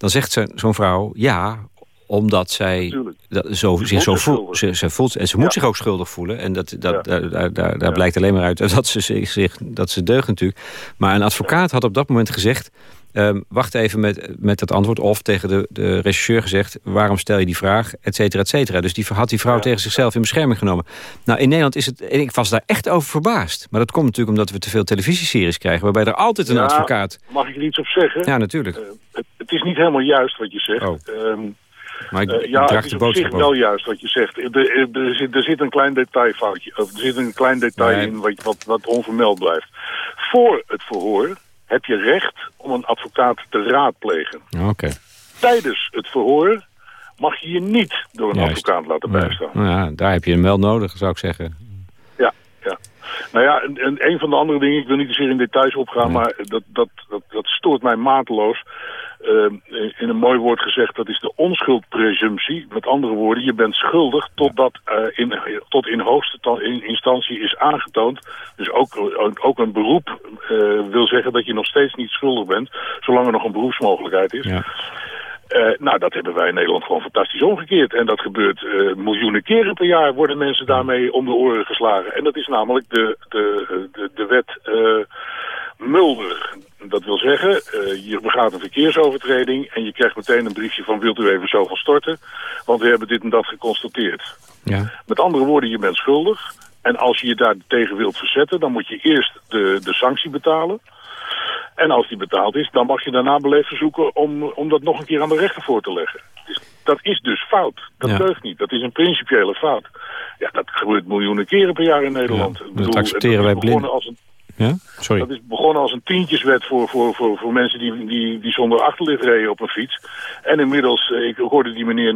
Dan zegt zo'n vrouw ja, omdat zij dat, zo, zich zo voelt. Ze, ze, voelt en ze moet ja. zich ook schuldig voelen. En dat, dat, ja. daar, daar, daar blijkt alleen maar uit dat ze zich dat ze deugt natuurlijk. Maar een advocaat had op dat moment gezegd... Um, wacht even met, met het antwoord. Of tegen de, de regisseur gezegd... waarom stel je die vraag, et cetera, et cetera. Dus die had die vrouw ja. tegen zichzelf in bescherming genomen. Nou, in Nederland is het... En ik was daar echt over verbaasd. Maar dat komt natuurlijk omdat we te veel televisieseries krijgen... waarbij er altijd een ja, advocaat... Mag ik er iets op zeggen? Ja, natuurlijk. Uh, het, het, is niet helemaal juist wat je zegt. Oh. Um, maar ik, uh, ja, het is op zich wel juist wat je zegt. Er, er, er, zit, er zit een klein detailfoutje. Of er zit een klein detail Nee. in wat, wat, wat onvermeld blijft. Voor het verhoor heb je recht om een advocaat te raadplegen. Oké. Tijdens het verhoor mag je je niet door een Juist. advocaat laten bijstaan. Nou ja, daar heb je een meld nodig, zou ik zeggen. Nou ja, en, en een van de andere dingen, ik wil niet te zeer in details opgaan, Nee. maar dat, dat, dat, dat stoort mij mateloos. Uh, in een mooi woord gezegd, dat is de onschuldpresumptie. Met andere woorden, je bent schuldig totdat uh, in, tot in hoogste in instantie is aangetoond. Dus ook, ook, ook een beroep uh, wil zeggen dat je nog steeds niet schuldig bent, zolang er nog een beroepsmogelijkheid is. Ja. Uh, nou, dat hebben wij in Nederland gewoon fantastisch omgekeerd. En dat gebeurt uh, miljoenen keren per jaar worden mensen daarmee om de oren geslagen. En dat is namelijk de, de, de, de wet uh, Mulder. Dat wil zeggen, je begaat een verkeersovertreding en je krijgt meteen een briefje van wilt u even zoveel storten, want we hebben dit en dat geconstateerd. Ja. Met andere woorden, je bent schuldig. En als je je daar tegen wilt verzetten, dan moet je eerst de, de sanctie betalen. En als die betaald is, dan mag je daarna beleefd verzoeken om, om dat nog een keer aan de rechter voor te leggen. Dus dat is dus fout. Dat Ja. deugt niet. Dat is een principiële fout. Ja, dat gebeurt miljoenen keren per jaar in Nederland. Ja, dat accepteren wij blind. Als een, Ja? Sorry. dat is begonnen als een tientjeswet voor, voor, voor, voor mensen die, die, die zonder achterlicht reden op een fiets. En inmiddels, eh, ik hoorde die meneer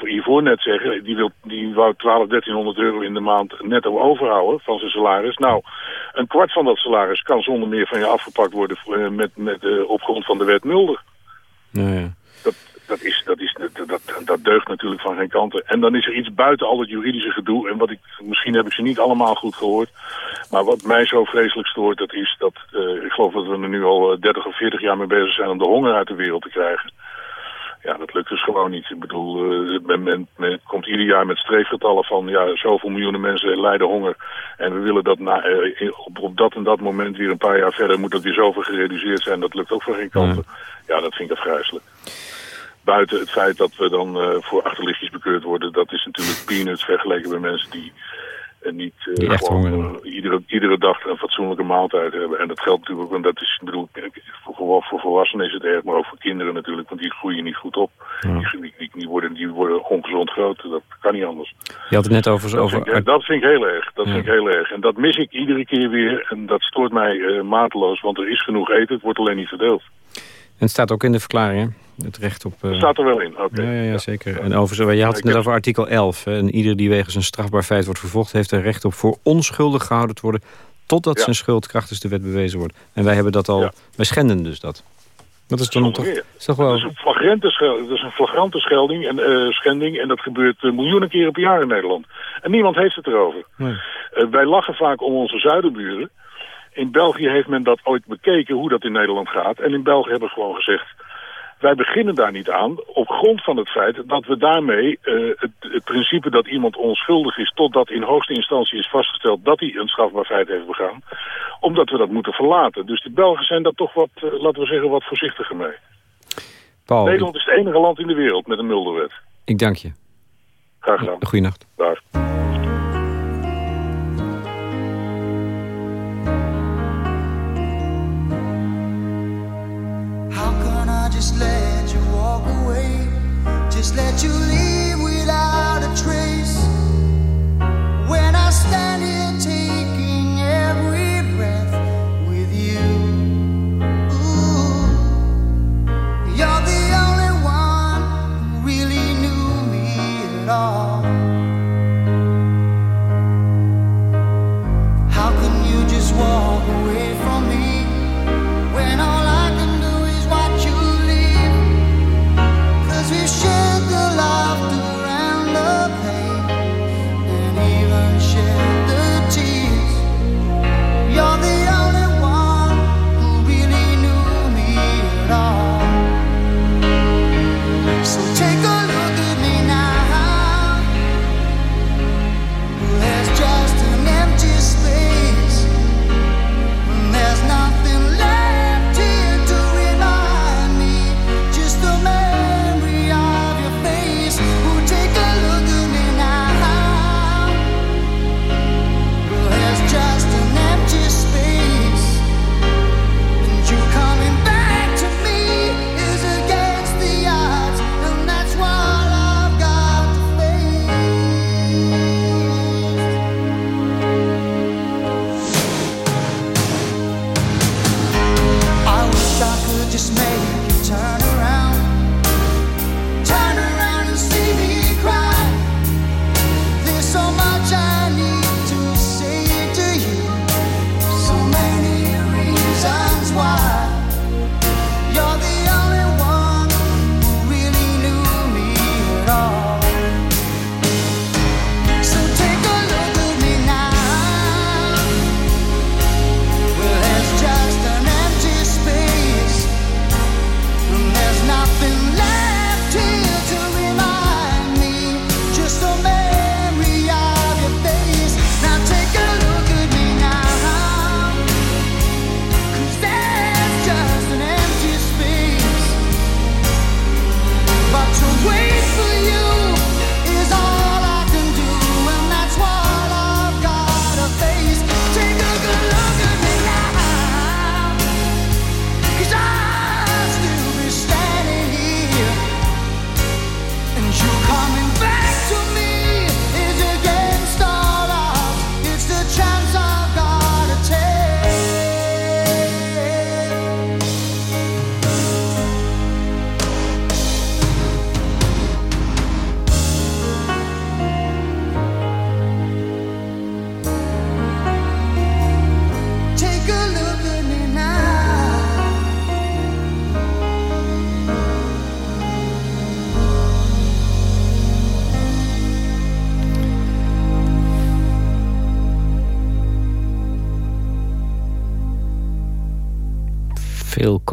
hiervoor net zeggen, die, wil, die wou 12, 1300 euro in de maand netto overhouden van zijn salaris. Nou, een kwart van dat salaris kan zonder meer van je afgepakt worden eh, met, met, eh, op grond van de wet Mulder. Nou ja. dat, dat, is, dat, is, dat, dat, dat deugt natuurlijk van geen kanten. En dan is er iets buiten al het juridische gedoe. En wat ik, misschien heb ik ze niet allemaal goed gehoord. Maar wat mij zo vreselijk stoort, dat is dat... Uh, ik geloof dat we er nu al 30 of 40 jaar mee bezig zijn om de honger uit de wereld te krijgen. Ja, dat lukt dus gewoon niet. Ik bedoel, uh, men, men, men, komt ieder jaar met streefgetallen van... ja, zoveel miljoenen mensen lijden honger. En we willen dat na, uh, op, op, dat en dat moment weer een paar jaar verder... moet dat weer zoveel gereduceerd zijn. Dat lukt ook van geen kanten. Ja, ja dat vind ik afgrijzelijk. Buiten het feit dat we dan uh, voor achterlichtjes bekeurd worden... dat is natuurlijk peanuts vergeleken bij mensen die en niet uh, echt gewoon, iedere, iedere dag een fatsoenlijke maaltijd hebben. En dat geldt natuurlijk ook, en dat is, ik bedoel, voor, voor volwassenen is het erg, maar ook voor kinderen natuurlijk, want die groeien niet goed op. Ja. Die, die, die, worden, die worden ongezond groot, dat kan niet anders. Je had het net over... Dat, over... Vind, ik, dat vind ik heel erg, dat ja. vind ik heel erg. En dat mis ik iedere keer weer, en dat stoort mij mateloos, want er is genoeg eten, het wordt alleen niet verdeeld. En het staat ook in de verklaring, hè? Het recht op... Uh... Staat er wel in, oké. Okay. Ja, ja, ja, zeker. En over, je had het net over artikel 11. Hè? En ieder die wegens een strafbaar feit wordt vervolgd... heeft er recht op voor onschuldig gehouden te worden... totdat zijn schuld krachtens de wet bewezen wordt. En wij hebben dat al... Wij schenden dus dat. Dat is toch... Is toch wel... dat, is een flagrante schelding, dat is een flagrante schelding en, uh, schending... en dat gebeurt uh, miljoenen keren per jaar in Nederland. En niemand heeft het erover. Nee. wij lachen vaak om onze zuidenburen... In België heeft men dat ooit bekeken, hoe dat in Nederland gaat. En in België hebben we gewoon gezegd... wij beginnen daar niet aan op grond van het feit dat we daarmee uh, het, het, principe dat iemand onschuldig is... totdat in hoogste instantie is vastgesteld dat hij een strafbaar feit heeft begaan... omdat we dat moeten verlaten. Dus de Belgen zijn daar toch wat, uh, laten we zeggen, wat voorzichtiger mee. Paul, Nederland is het enige land in de wereld met een mulderwet. Ik dank je. Graag gedaan. Goeienacht. Dag. Just let you walk away, just let you leave without a trace. When I stand here taking every breath with you, Ooh, you're the only one who really knew me at all.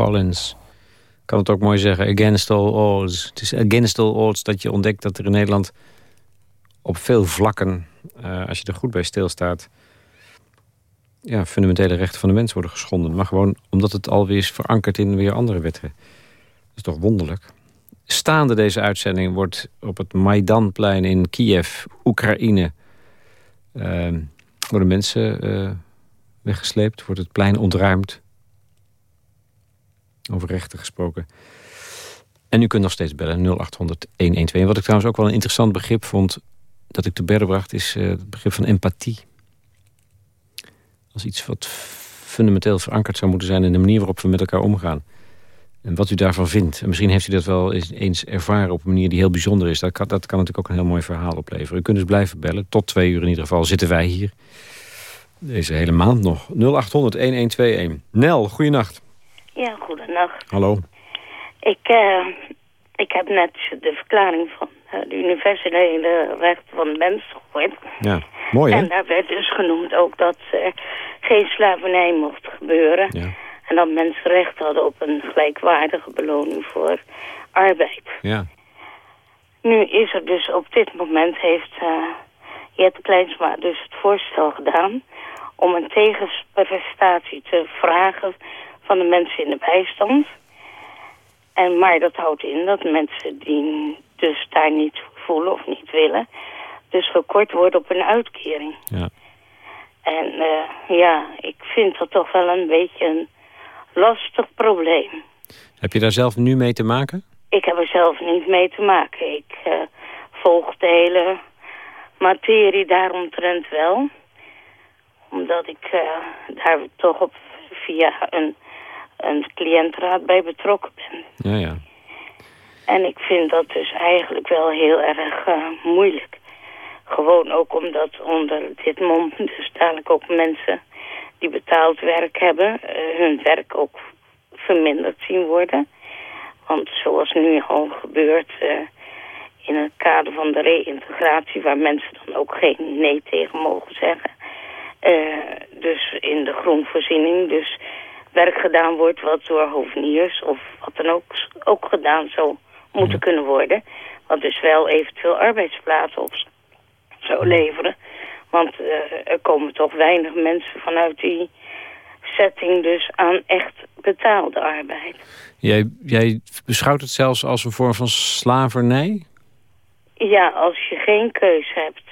Collins kan het ook mooi zeggen, against all odds. Het is against all odds dat je ontdekt dat er in Nederland op veel vlakken, uh, als je er goed bij stilstaat, ja, fundamentele rechten van de mens worden geschonden. Maar gewoon omdat het alweer is verankerd in weer andere wetten. Dat is toch wonderlijk. Staande deze uitzending wordt op het Maidanplein in Kiev, Oekraïne... Uh, worden mensen uh, weggesleept, wordt het plein ontruimd. Over rechten gesproken. En u kunt nog steeds bellen, 0800-112. Wat ik trouwens ook wel een interessant begrip vond... dat ik te berden bracht, is uh, het begrip van empathie. Als iets wat fundamenteel verankerd zou moeten zijn... in de manier waarop we met elkaar omgaan. En wat u daarvan vindt. En misschien heeft u dat wel eens ervaren op een manier die heel bijzonder is. Dat kan, dat kan natuurlijk ook een heel mooi verhaal opleveren. U kunt dus blijven bellen. Tot twee uur in ieder geval zitten wij hier. Deze hele maand nog. 0800-1121. Nel, goeienacht. Ja, goedenacht. Hallo. Ik, uh, ik heb net de verklaring van de universele rechten van de mens gehoord. Ja, mooi hè? En daar werd dus genoemd ook dat er geen slavernij mocht gebeuren. Ja. En dat mensen recht hadden op een gelijkwaardige beloning voor arbeid. Ja. Nu is er dus op dit moment heeft uh, Jette Kleinsma dus het voorstel gedaan om een tegenprestatie te vragen van de mensen in de bijstand. En, maar dat houdt in dat mensen die dus daar niet voelen of niet willen... dus gekort worden op een uitkering. Ja. En uh, ja, ik vind dat toch wel een beetje een lastig probleem. Heb je daar zelf nu mee te maken? Ik heb er zelf niet mee te maken. Ik uh, volg de hele materie daaromtrent wel. Omdat ik uh, daar toch op via een, een cliëntraad bij betrokken ben. Ja, ja. En ik vind dat dus eigenlijk wel heel erg uh, moeilijk. Gewoon ook omdat onder dit mom dus dadelijk ook mensen die betaald werk hebben... Uh, hun werk ook verminderd zien worden. Want zoals nu al gebeurt uh, in het kader van de reïntegratie... waar mensen dan ook geen nee tegen mogen zeggen... dus in de groenvoorziening, dus werk gedaan wordt wat door hoveniers of wat dan ook, ook gedaan zou moeten kunnen worden. Wat dus wel eventueel arbeidsplaatsen op zou leveren. Want uh, er komen toch weinig mensen vanuit die setting dus aan echt betaalde arbeid. Jij, jij beschouwt het zelfs als een vorm van slavernij? Ja, als je geen keus hebt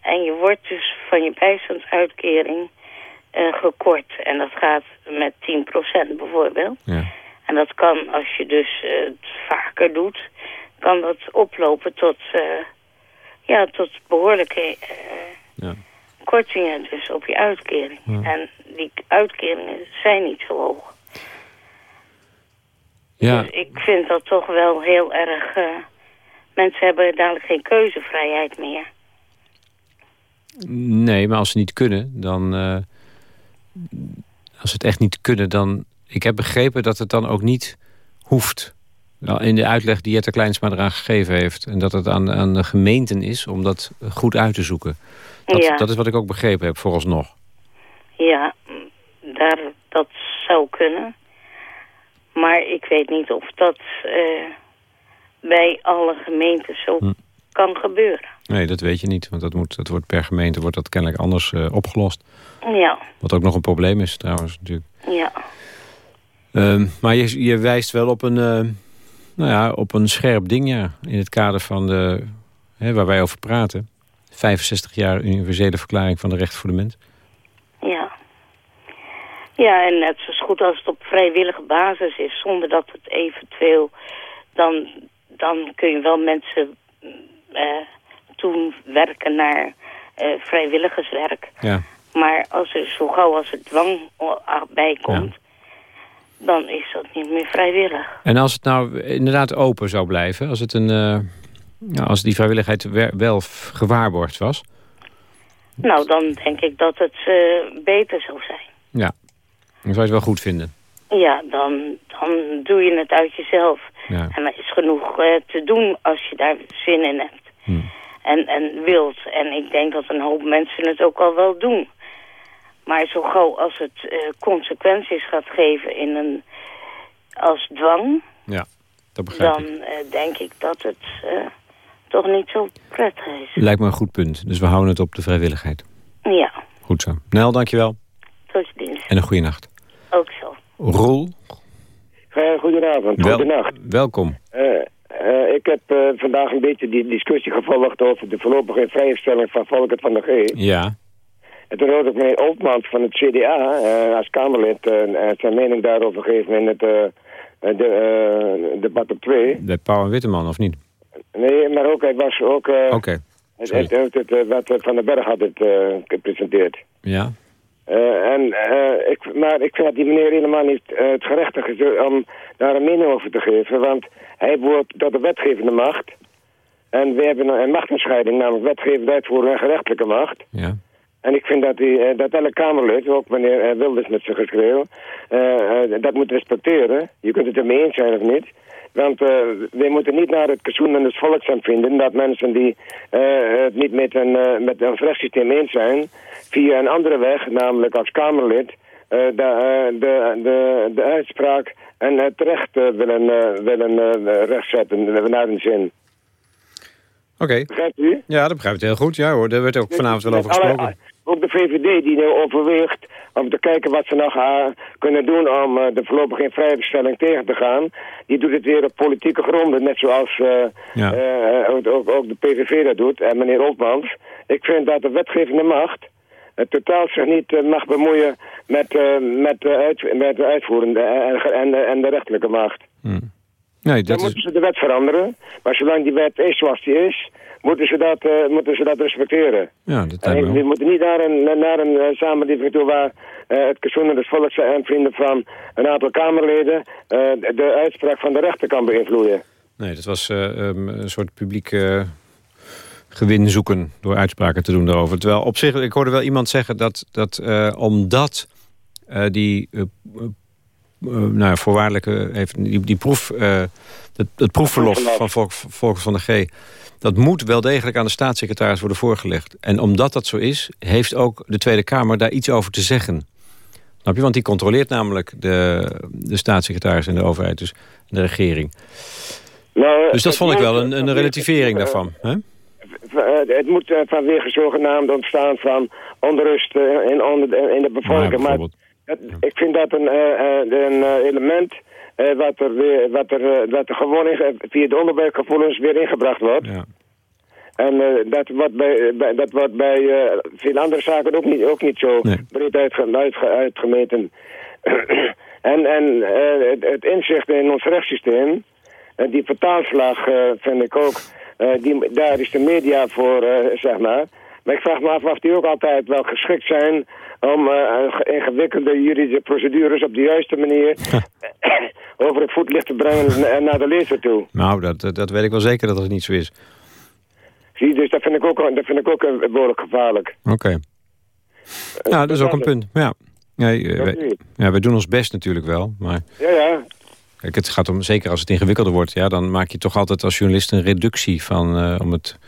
en je wordt dus van je bijstandsuitkering gekort. En dat gaat met 10% bijvoorbeeld. Ja. En dat kan, als je dus uh, het vaker doet, kan dat oplopen tot, uh, ja, tot behoorlijke ja. kortingen dus op je uitkering. Ja. En die uitkeringen zijn niet zo hoog. Ja. Dus ik vind dat toch wel heel erg... mensen hebben dadelijk geen keuzevrijheid meer. Nee, maar als ze niet kunnen, dan... Uh, als ze het echt niet kunnen, dan... Ik heb begrepen dat het dan ook niet hoeft. In de uitleg die Jette Kleinsma eraan gegeven heeft. En dat het aan, aan de gemeenten is om dat goed uit te zoeken. Dat, ja. dat is wat ik ook begrepen heb, vooralsnog. Ja, daar, dat zou kunnen. Maar ik weet niet of dat uh, bij alle gemeenten zo hm. kan gebeuren. Nee, dat weet je niet. Want dat, moet, dat wordt per gemeente wordt dat kennelijk anders uh, opgelost. Ja. Wat ook nog een probleem is trouwens natuurlijk. Ja. Um, maar je, je wijst wel op een, uh, nou ja, op een scherp ding, ja. In het kader van de, hè, waar wij over praten. 65 jaar universele verklaring van de rechten voor de mens. Ja. Ja, en net zo goed als het op vrijwillige basis is. Zonder dat het eventueel... Dan, dan kun je wel mensen uh, toen werken naar uh, vrijwilligerswerk. Ja. Maar als er zo gauw als er dwang bij komt... Ja. dan is dat niet meer vrijwillig. En als het nou inderdaad open zou blijven... als, het een, uh, ja, als die vrijwilligheid wel gewaarborgd was... Nou, dan denk ik dat het uh, beter zou zijn. Ja, dan zou je het wel goed vinden. Ja, dan, dan doe je het uit jezelf. Ja. En er is genoeg uh, te doen als je daar zin in hebt. Hm. En, en wilt. En ik denk dat een hoop mensen het ook al wel doen. Maar zo gauw als het eh, consequenties gaat geven in een, als dwang... Ja, dat begrijp dan ik. eh, denk ik dat het eh, toch niet zo prettig is. Lijkt me een goed punt. Dus we houden het op de vrijwilligheid. Ja, Goed zo. Nel, dankjewel. tot je dienst. En een goede nacht. Ook zo. Roel, goedenavond, wel, goedenacht. welkom. Eh, eh, ik heb eh, vandaag een beetje die discussie gevolgd over de voorlopige vrijstelling van Volkert van der G. Ja, En toen hoorde ik meneer Oltmans van het CDA eh, als Kamerlid eh, zijn mening daarover geven in het eh, de, debat op 2. bij Pauw en Witteman, of niet? Nee, maar ook, hij was ook... Oké, het, sorry. het, het, het, wat Van den Berg had het gepresenteerd. ja. En, ik, maar ik vind dat die meneer helemaal niet eh, het gerechtig is om daar een mening over te geven. Want hij behoort tot de wetgevende macht. En we hebben een machtenscheiding, namelijk wetgevende, uitvoerende en gerechtelijke macht. Ja, En ik vind dat, die, eh, dat elke Kamerlid, ook meneer eh, Wilders met zijn geschreeuw, eh, dat moet respecteren. Je kunt het ermee eens zijn of niet. Want eh we moeten niet naar het kazoo des volks aan vinden dat mensen die het niet met een, met een rechtssysteem eens zijn, via een andere weg, namelijk als Kamerlid, de, de, de, de uitspraak en het recht willen, willen rechtzetten naar hun zin. Oké. Begrijpt u? Ja, dat begrijp ik heel goed. Ja hoor, daar werd ook vanavond wel over alle- gesproken. ook de VVD die nu overweegt om te kijken wat ze nog eh, kunnen doen om eh, de voorlopige invrijstelling tegen te gaan. Die doet het weer op politieke gronden, net zoals eh, Ja. eh, ook, ook, de PVV dat doet en meneer Oltmans. Ik vind dat de wetgevende macht het totaal zich niet mag bemoeien met, met, de uit, met de uitvoerende en, en, de- en de rechterlijke macht. Nee, Dan dat moeten is... ze de wet veranderen. Maar zolang die wet is zoals die is, moeten ze dat, eh, moeten ze dat respecteren. Ja, dat En we moeten niet naar een, naar een eh, samenleving toe waar eh, het kazoo des volks en vrienden van een aantal Kamerleden de uitspraak van de rechter kan beïnvloeden. Nee, dat was eh, ehm, een soort publiek gewin zoeken door uitspraken te doen daarover. Terwijl op zich, ik hoorde wel iemand zeggen dat, dat omdat die nou ja, voorwaardelijke, even, die, die proef, eh, het, het proefverlof van Volk, Volkers van de G, dat moet wel degelijk aan de staatssecretaris worden voorgelegd. En omdat dat zo is, heeft ook de Tweede Kamer daar iets over te zeggen. Snap je? Want die controleert namelijk de, de staatssecretaris en de overheid, dus de regering. Nou, eh, Dus dat vond ik wel een, een eh, relativering eh, daarvan. Hè? eh, het moet eh, vanwege zogenaamd ontstaan van onrust eh, in, onder, in de bevolking. maar ik vind dat een, eh, eh, een eh, element wat, er, weer- wat, er, wat er gewoon in, via de onderbuikgevoelens weer ingebracht wordt. Ja. En dat wordt bij, bij, dat wordt bij veel andere zaken ook niet, ook niet zo Nee. breed uitge, uitge- uitgemeten. en en het, het inzicht in ons rechtssysteem, die vertaalslag vind ik ook, die, daar is de media voor, zeg maar. Maar ik vraag me af of die ook altijd wel geschikt zijn om eh, ingewikkelde juridische procedures op de juiste manier over het voetlicht te brengen na- naar de lezer toe. Nou, dat, dat- dat weet ik wel zeker dat het niet zo is. Zie, dus dat vind ik ook, dat vind ik ook een behoorlijk gevaarlijk. Oké. Nou, dat is ook een punt. Ja. Eh, Dat wij, niet. ja, wij doen ons best natuurlijk wel. Maar Ja, ja. kijk, het gaat om, zeker als het ingewikkelder wordt... Ja, dan maak je toch altijd als journalist een reductie van... eh, om het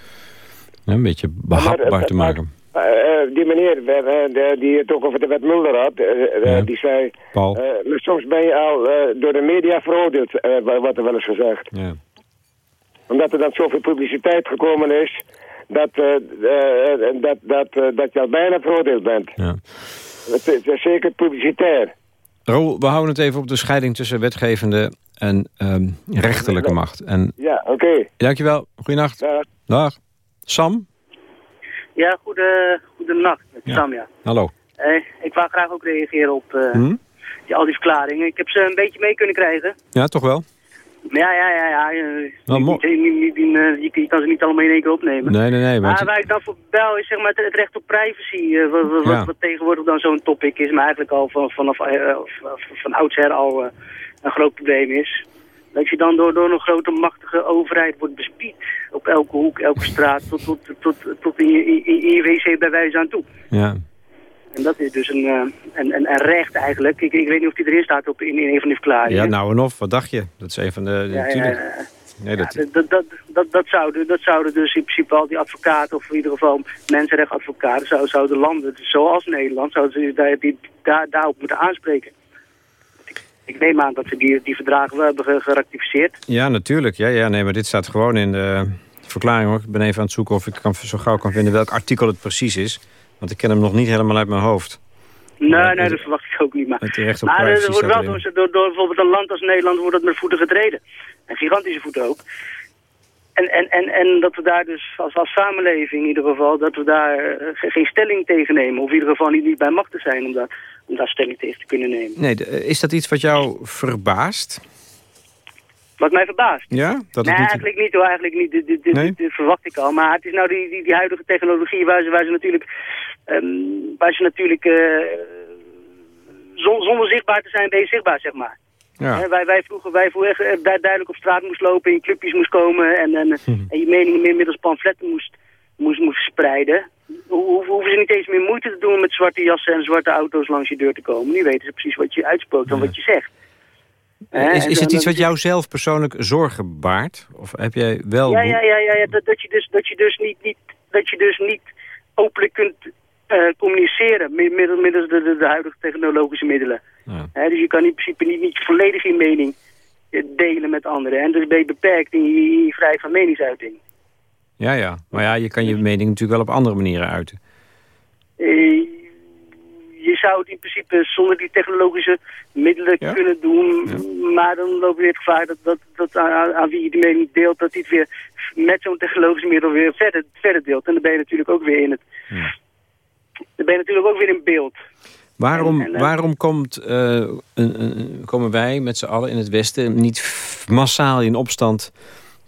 ja, een beetje behapbaar te maken. Eh, eh, die meneer eh, die het ook over de wet Mulder had, Ja. die zei... Paul? maar soms ben je al door de media veroordeeld, wordt er wel eens gezegd. Ja. Omdat er dan zoveel publiciteit gekomen is, dat, dat, dat, dat je al bijna veroordeeld bent. Ja. Het is, het is zeker publicitair. Roel, we houden het even op de scheiding tussen wetgevende en ehm, rechterlijke macht. En Ja, oké. dankjewel. Goeienacht. Dag. Dag. Sam? Ja, goede, goede nacht met Ja. Sam, ja. Hallo. Eh, ik wou graag ook reageren op eh, Hm? die, al die verklaringen. Ik heb ze een beetje mee kunnen krijgen. Ja, toch wel? Ja, ja, ja, ja. Nou, mo- niet, niet, niet, niet, je, je kan ze niet allemaal in één keer opnemen. Nee, nee, nee. Maar Maar waar ik dan voor bel is zeg maar, het, het recht op privacy, eh, wat, wat, Ja. wat tegenwoordig dan zo'n topic is, maar eigenlijk al van, vanaf, eh, van, oudsher al een groot probleem is. Dat je dan door, door een grote machtige overheid wordt bespied op elke hoek, elke straat, tot, tot, tot, tot in, je, in, in je wc bij wijze aan toe. ja. En dat is dus een, eh, een, een, een recht eigenlijk. Ik, ik weet niet of die erin staat op, in, in een van die verklaringen. ja, nou en of. Wat dacht je? Dat is een van de... Ja, ja, natuurlijk. ja. Nee, dat... Ja, dat, dat, dat, dat, zouden, dat zouden dus in principe al die advocaten, of in ieder geval mensenrechtadvocaten, zouden, zouden landen, zoals Nederland, zouden ze daar, die, daar, daarop moeten aanspreken. Ik, neem aan dat ze die, die verdragen wel hebben ge- geratificeerd. Ja, natuurlijk. Ja, ja, nee, maar dit staat gewoon in de verklaring. Hoor. Ik ben even aan het zoeken of ik kan, zo gauw kan vinden welk artikel het precies is. Want ik ken hem nog niet helemaal uit mijn hoofd. Nee, nee, het- dat verwacht ik ook niet. Maar, Het maar privacy er wordt wel door, door, door bijvoorbeeld een land als Nederland wordt dat met voeten getreden. En gigantische voeten ook. En, en, en, en dat we daar dus als, als samenleving in ieder geval, dat we daar eh, ge- geen stelling tegen nemen. Of in ieder geval niet, niet bij machten zijn om daar, om daar stelling tegen te kunnen nemen. Nee, eh, is dat iets wat jou verbaast? Wat mij verbaast. Ja? Dat nee, niet... eigenlijk niet hoor, eigenlijk niet. Dit, dit, dit, Nee? dit- dit verwacht ik al. Maar het is nou die, die, die huidige technologie waar ze, waar ze natuurlijk, ehm, waar ze natuurlijk zon- zonder zichtbaar te zijn, ben je zichtbaar, zeg maar. Ja. Hè, wij, wij vroeger, wij echt, eh, du- duidelijk op straat moest lopen, in clubjes moest komen en, en, Hm. en je meningen middels pamfletten moest, moest, moest verspreiden. Ho ho- hoeven ze niet eens meer moeite te doen met zwarte jassen en zwarte auto's langs je deur te komen. Nu weten ze precies wat je uitspookt en wat je zegt. Hè, Is, het iets wat jou zelf persoonlijk zorgen baart? Of heb jij wel... Ja, ja, ja, ja, ja dat, dat, je dus, dat je dus niet, niet, dat je dus niet openlijk kunt eh, communiceren mi- middels, middels de, de, de huidige technologische middelen. Ja. Dus je kan in principe niet, niet volledig je mening eh, delen met anderen. En dus ben je beperkt in je, vrijheid van meningsuiting. ja, ja. Maar ja, je kan je mening natuurlijk wel op andere manieren uiten. Eh, je zou het in principe zonder die technologische middelen Ja? kunnen doen. Maar dan loop je weer het gevaar dat, dat, dat aan, aan wie je die mening deelt... dat hij het weer met zo'n technologisch middel weer verder, verder deelt. En dan ben je natuurlijk ook weer in het... Ja. Dan ben je natuurlijk ook weer in beeld. Waarom, En- en, waarom komt, eh, een, een- komen wij met z'n allen in het Westen niet massaal in opstand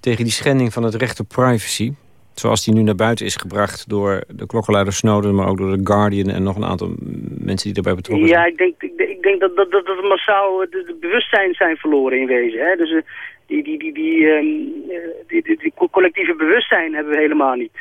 tegen die schending van het recht op privacy? Zoals die nu naar buiten is gebracht door de klokkenluider Snowden, maar ook door The Guardian en nog een aantal mensen die daarbij betrokken Ja, zijn. ik denk, ik, denk- ik denk dat, dat, dat, dat massaal de, de bewustzijn zijn verloren in wezen. Hè? Dus eh, die, die, die, die, ehm, eh, die, die, die co- collectieve bewustzijn hebben we helemaal niet.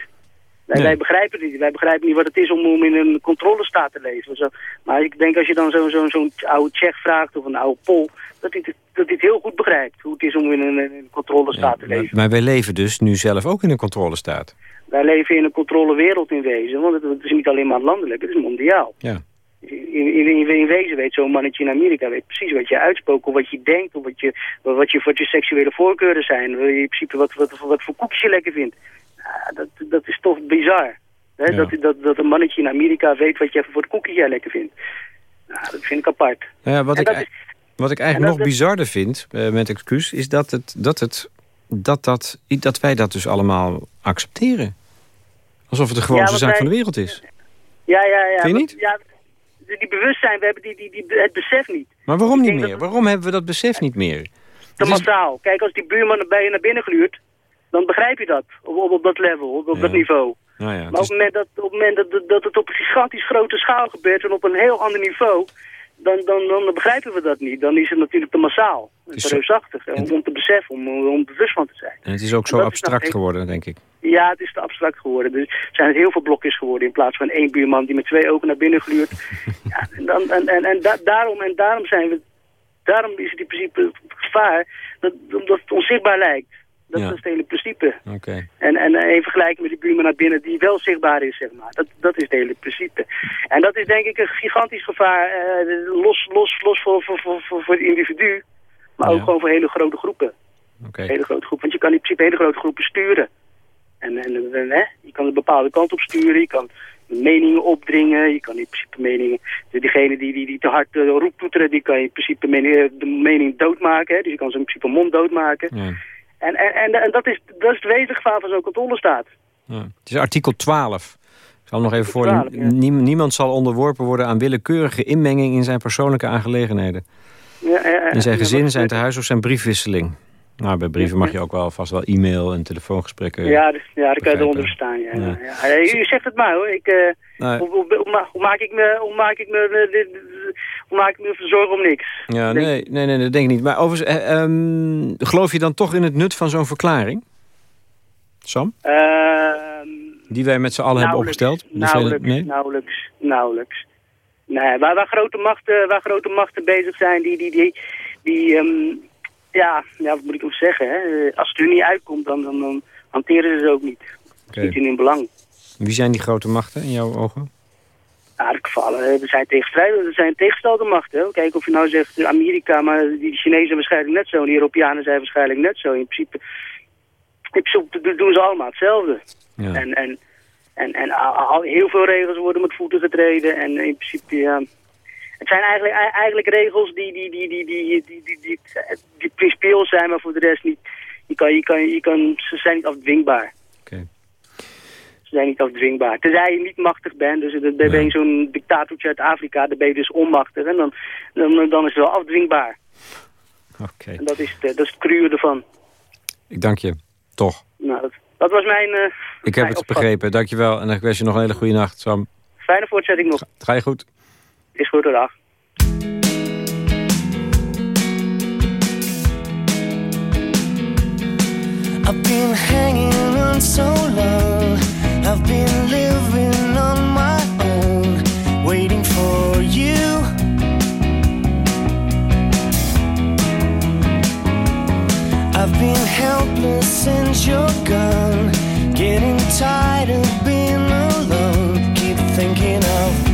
Wij, Nee. wij begrijpen het niet. Wij begrijpen niet wat het is om, om in een controlestaat te leven. Zo. Maar ik denk als je dan zo'n zo, zo'n oude Tsjech vraagt of een oude Pol... dat hij het, dat het heel goed begrijpt hoe het is om in een, in een controlestaat te leven. maar wij leven dus nu zelf ook in een controlestaat. Wij leven in een controlewereld in wezen. Want het, het is niet alleen maar landelijk, het is mondiaal. Ja. In, in, in, in wezen weet zo'n mannetje in Amerika weet precies wat je uitspookt, of wat je denkt, of wat je, wat je, wat je seksuele voorkeuren zijn. In principe wat, wat, wat voor koekjes je lekker vindt. Ja, dat, dat is toch bizar. Hè? Ja. Dat, dat, dat een mannetje in Amerika weet wat je voor koekjes jij lekker vindt. Nou, dat vind ik apart. Nou ja, wat, En ik, is- wat ik en eigenlijk nog bizarder vind, eh, met excuus, is dat, het, dat, het, dat, dat, dat wij dat dus allemaal accepteren. Alsof het de gewoonste want zaak wij- van de wereld is. Ja, ja, ja. Vind je niet? Ja, die, bewustzijn, we hebben die, die, die, het besef niet. Maar waarom niet meer? Waarom hebben we dat besef niet meer? Te Het is- massaal. Kijk, als die buurman bij je naar binnen gluurt, dan begrijp je dat. Op, op, dat level, op, op Ja. dat niveau. Nou ja, Maar op het moment dat, op het moment dat, dat het op een gigantisch grote schaal gebeurt en op een heel ander niveau, dan, dan, dan begrijpen we dat niet. Dan is het natuurlijk te massaal. Het is te reusachtig. en- Om, om te beseffen, om, om bewust van te zijn. en het is ook zo abstract nou- geworden, denk ik. Ja, het is te abstract geworden. Dus er zijn het heel veel blokjes geworden in plaats van één buurman die met twee ogen naar binnen gluurt. ja, en dan, en, en, en da- daarom, en daarom zijn we, daarom is het in principe het gevaar dat, omdat het onzichtbaar lijkt. Dat Ja. is het hele principe. Oké. En, en eh, in vergelijking met die buurman naar binnen die wel zichtbaar is, zeg maar. Dat, dat is het hele principe. En dat is denk ik een gigantisch gevaar, eh, los, los, los voor, voor, voor, voor, het individu, maar Ja. ook gewoon voor hele grote groepen. Oké. Hele grote groepen, want je kan in principe hele grote groepen sturen. En, en, en, hè, je kan een bepaalde kant op sturen, je kan meningen opdringen, je kan in principe meningen, diegene die, die, die te hard uh, roeptoeteren, die kan je in principe mening, eh, de mening doodmaken, hè, dus je kan ze in principe mond doodmaken. Ja. En, en, en, en dat, is, dat is het wezengevaar van zo'n controlestaat. Ja. Het is artikel 12. Ik zal hem nog even Artikel voorlezen. 12, ja. Niem- Niemand zal onderworpen worden aan willekeurige inmenging in zijn persoonlijke aangelegenheden. Ja, In zijn gezin, zijn tehuis of zijn briefwisseling. Nou, bij brieven mag je ook wel vast wel e-mail en telefoongesprekken. Ja, dus, ja, dat kan je eronder. Ja. Ja. Ja, u zegt het maar hoor. Ik, eh, Nou, hoe, hoe, hoe ma- hoe maak ik me, hoe maak ik me, eh, dit- hoe maak ik me zorgen om niks? ja, nee, nee, nee, dat denk ik niet. Maar overigens, eh, ehm, geloof je dan toch in het nut van zo'n verklaring? Sam? Ehm, Die wij met z'n allen hebben opgesteld? Nauwelijks, nee? nauwelijks, nauwelijks. Nee, waar, waar, grote machten, waar grote machten bezig zijn, die, die, die, die, ehm, ja, ja, wat moet ik nog zeggen? Hè? Als het er niet uitkomt, dan, dan, dan hanteren ze het ook niet. Het is niet in hun belang. Wie zijn die grote machten in jouw ogen? aardige gevallen. eh, Er zijn tegenstrijden, er zijn tegenstelde machten. Kijk of je nou zegt eh, Amerika, maar die Chinezen waarschijnlijk net zo. En die Europeanen zijn waarschijnlijk net zo. In principe, in principe do- doen ze allemaal hetzelfde. Ja. En, en, en, en al, heel veel regels worden met voeten getreden. En in principe, ja... Het zijn eigenlijk, ei- eigenlijk regels die, die, die, die, die, die, die, die, die, die principieel zijn, maar voor de rest niet. Je kan, je kan, je kan, ze zijn niet afdwingbaar. Ze zijn niet afdwingbaar. Tenzij je niet machtig bent, dus dan ben je zo'n dictatortje uit Afrika, dan ben je dus onmachtig. En dan, dan, dan is het wel afdwingbaar. Oké. En dat is het, dat is het cruwe ervan. Ik dank je. Toch. Nou, dat, dat was mijn... eh, Ik heb mijn het begrepen. Dankjewel. En ik wens je nog een hele goede nacht, Sam. Fijne voortzetting nog. Ga je goed? Is goed, dag. I've been hanging on so long. I've been living on my own, waiting for you. I've been helpless since you're gone, getting tired of being alone. Keep thinking of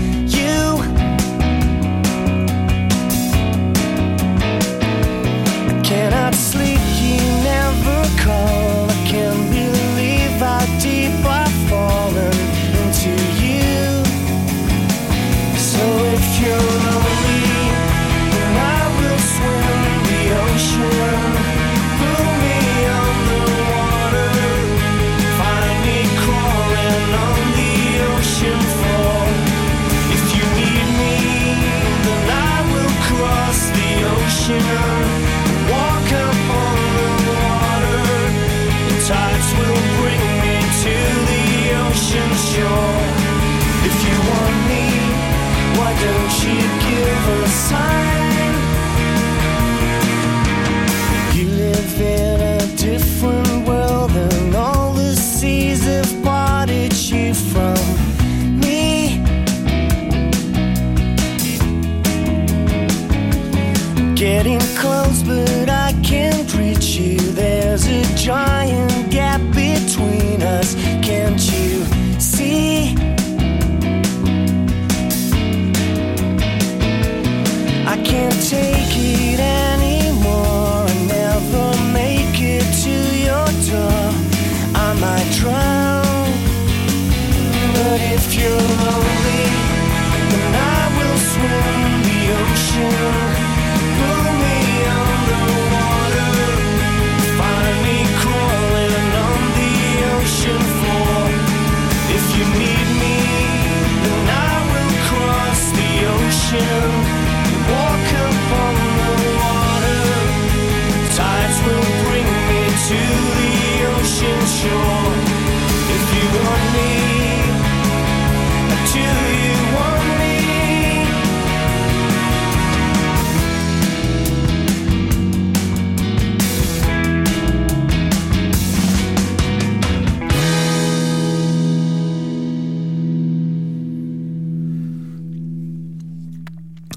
don't you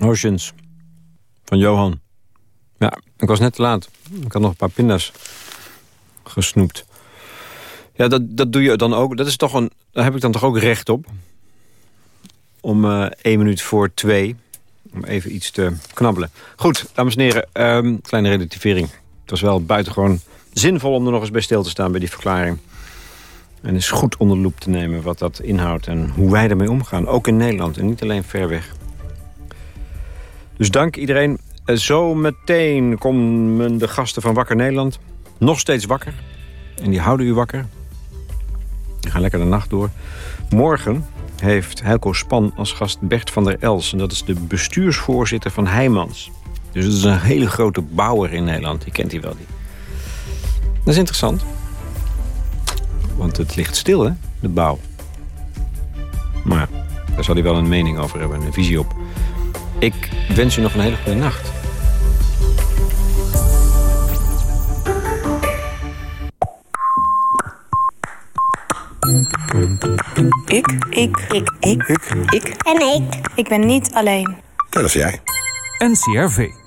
Oceans. Van Johan. Ja, ik was net te laat. Ik had nog een paar pinda's gesnoept. Ja, dat, dat doe je dan ook. Dat is toch een, daar heb ik dan toch ook recht op. Om eh één minuut voor twee. Om even iets te knabbelen. Goed, dames en heren. ehm, kleine relativering. Het was wel buitengewoon zinvol om er nog eens bij stil te staan bij die verklaring. En eens goed onder de loep te nemen wat dat inhoudt en hoe wij ermee omgaan. Ook in Nederland en niet alleen ver weg. Dus dank iedereen. Eh, Zo meteen komen de gasten van Wakker Nederland. Nog steeds wakker. En die houden u wakker. Die gaan lekker de nacht door. Morgen heeft Helco Span als gast Bert van der Els. En dat is de bestuursvoorzitter van Heijmans. Dus dat is een hele grote bouwer in Nederland. Die kent hij wel. Die. Dat is interessant. Want het ligt stil, hè, de bouw. Maar daar zal hij wel een mening over hebben, een visie op. Ik wens u nog een hele goede nacht. Ik. Ik. Ik. Ik. Ik. Ik. En ik. Ik ben niet alleen. Dat is jij. NCRV.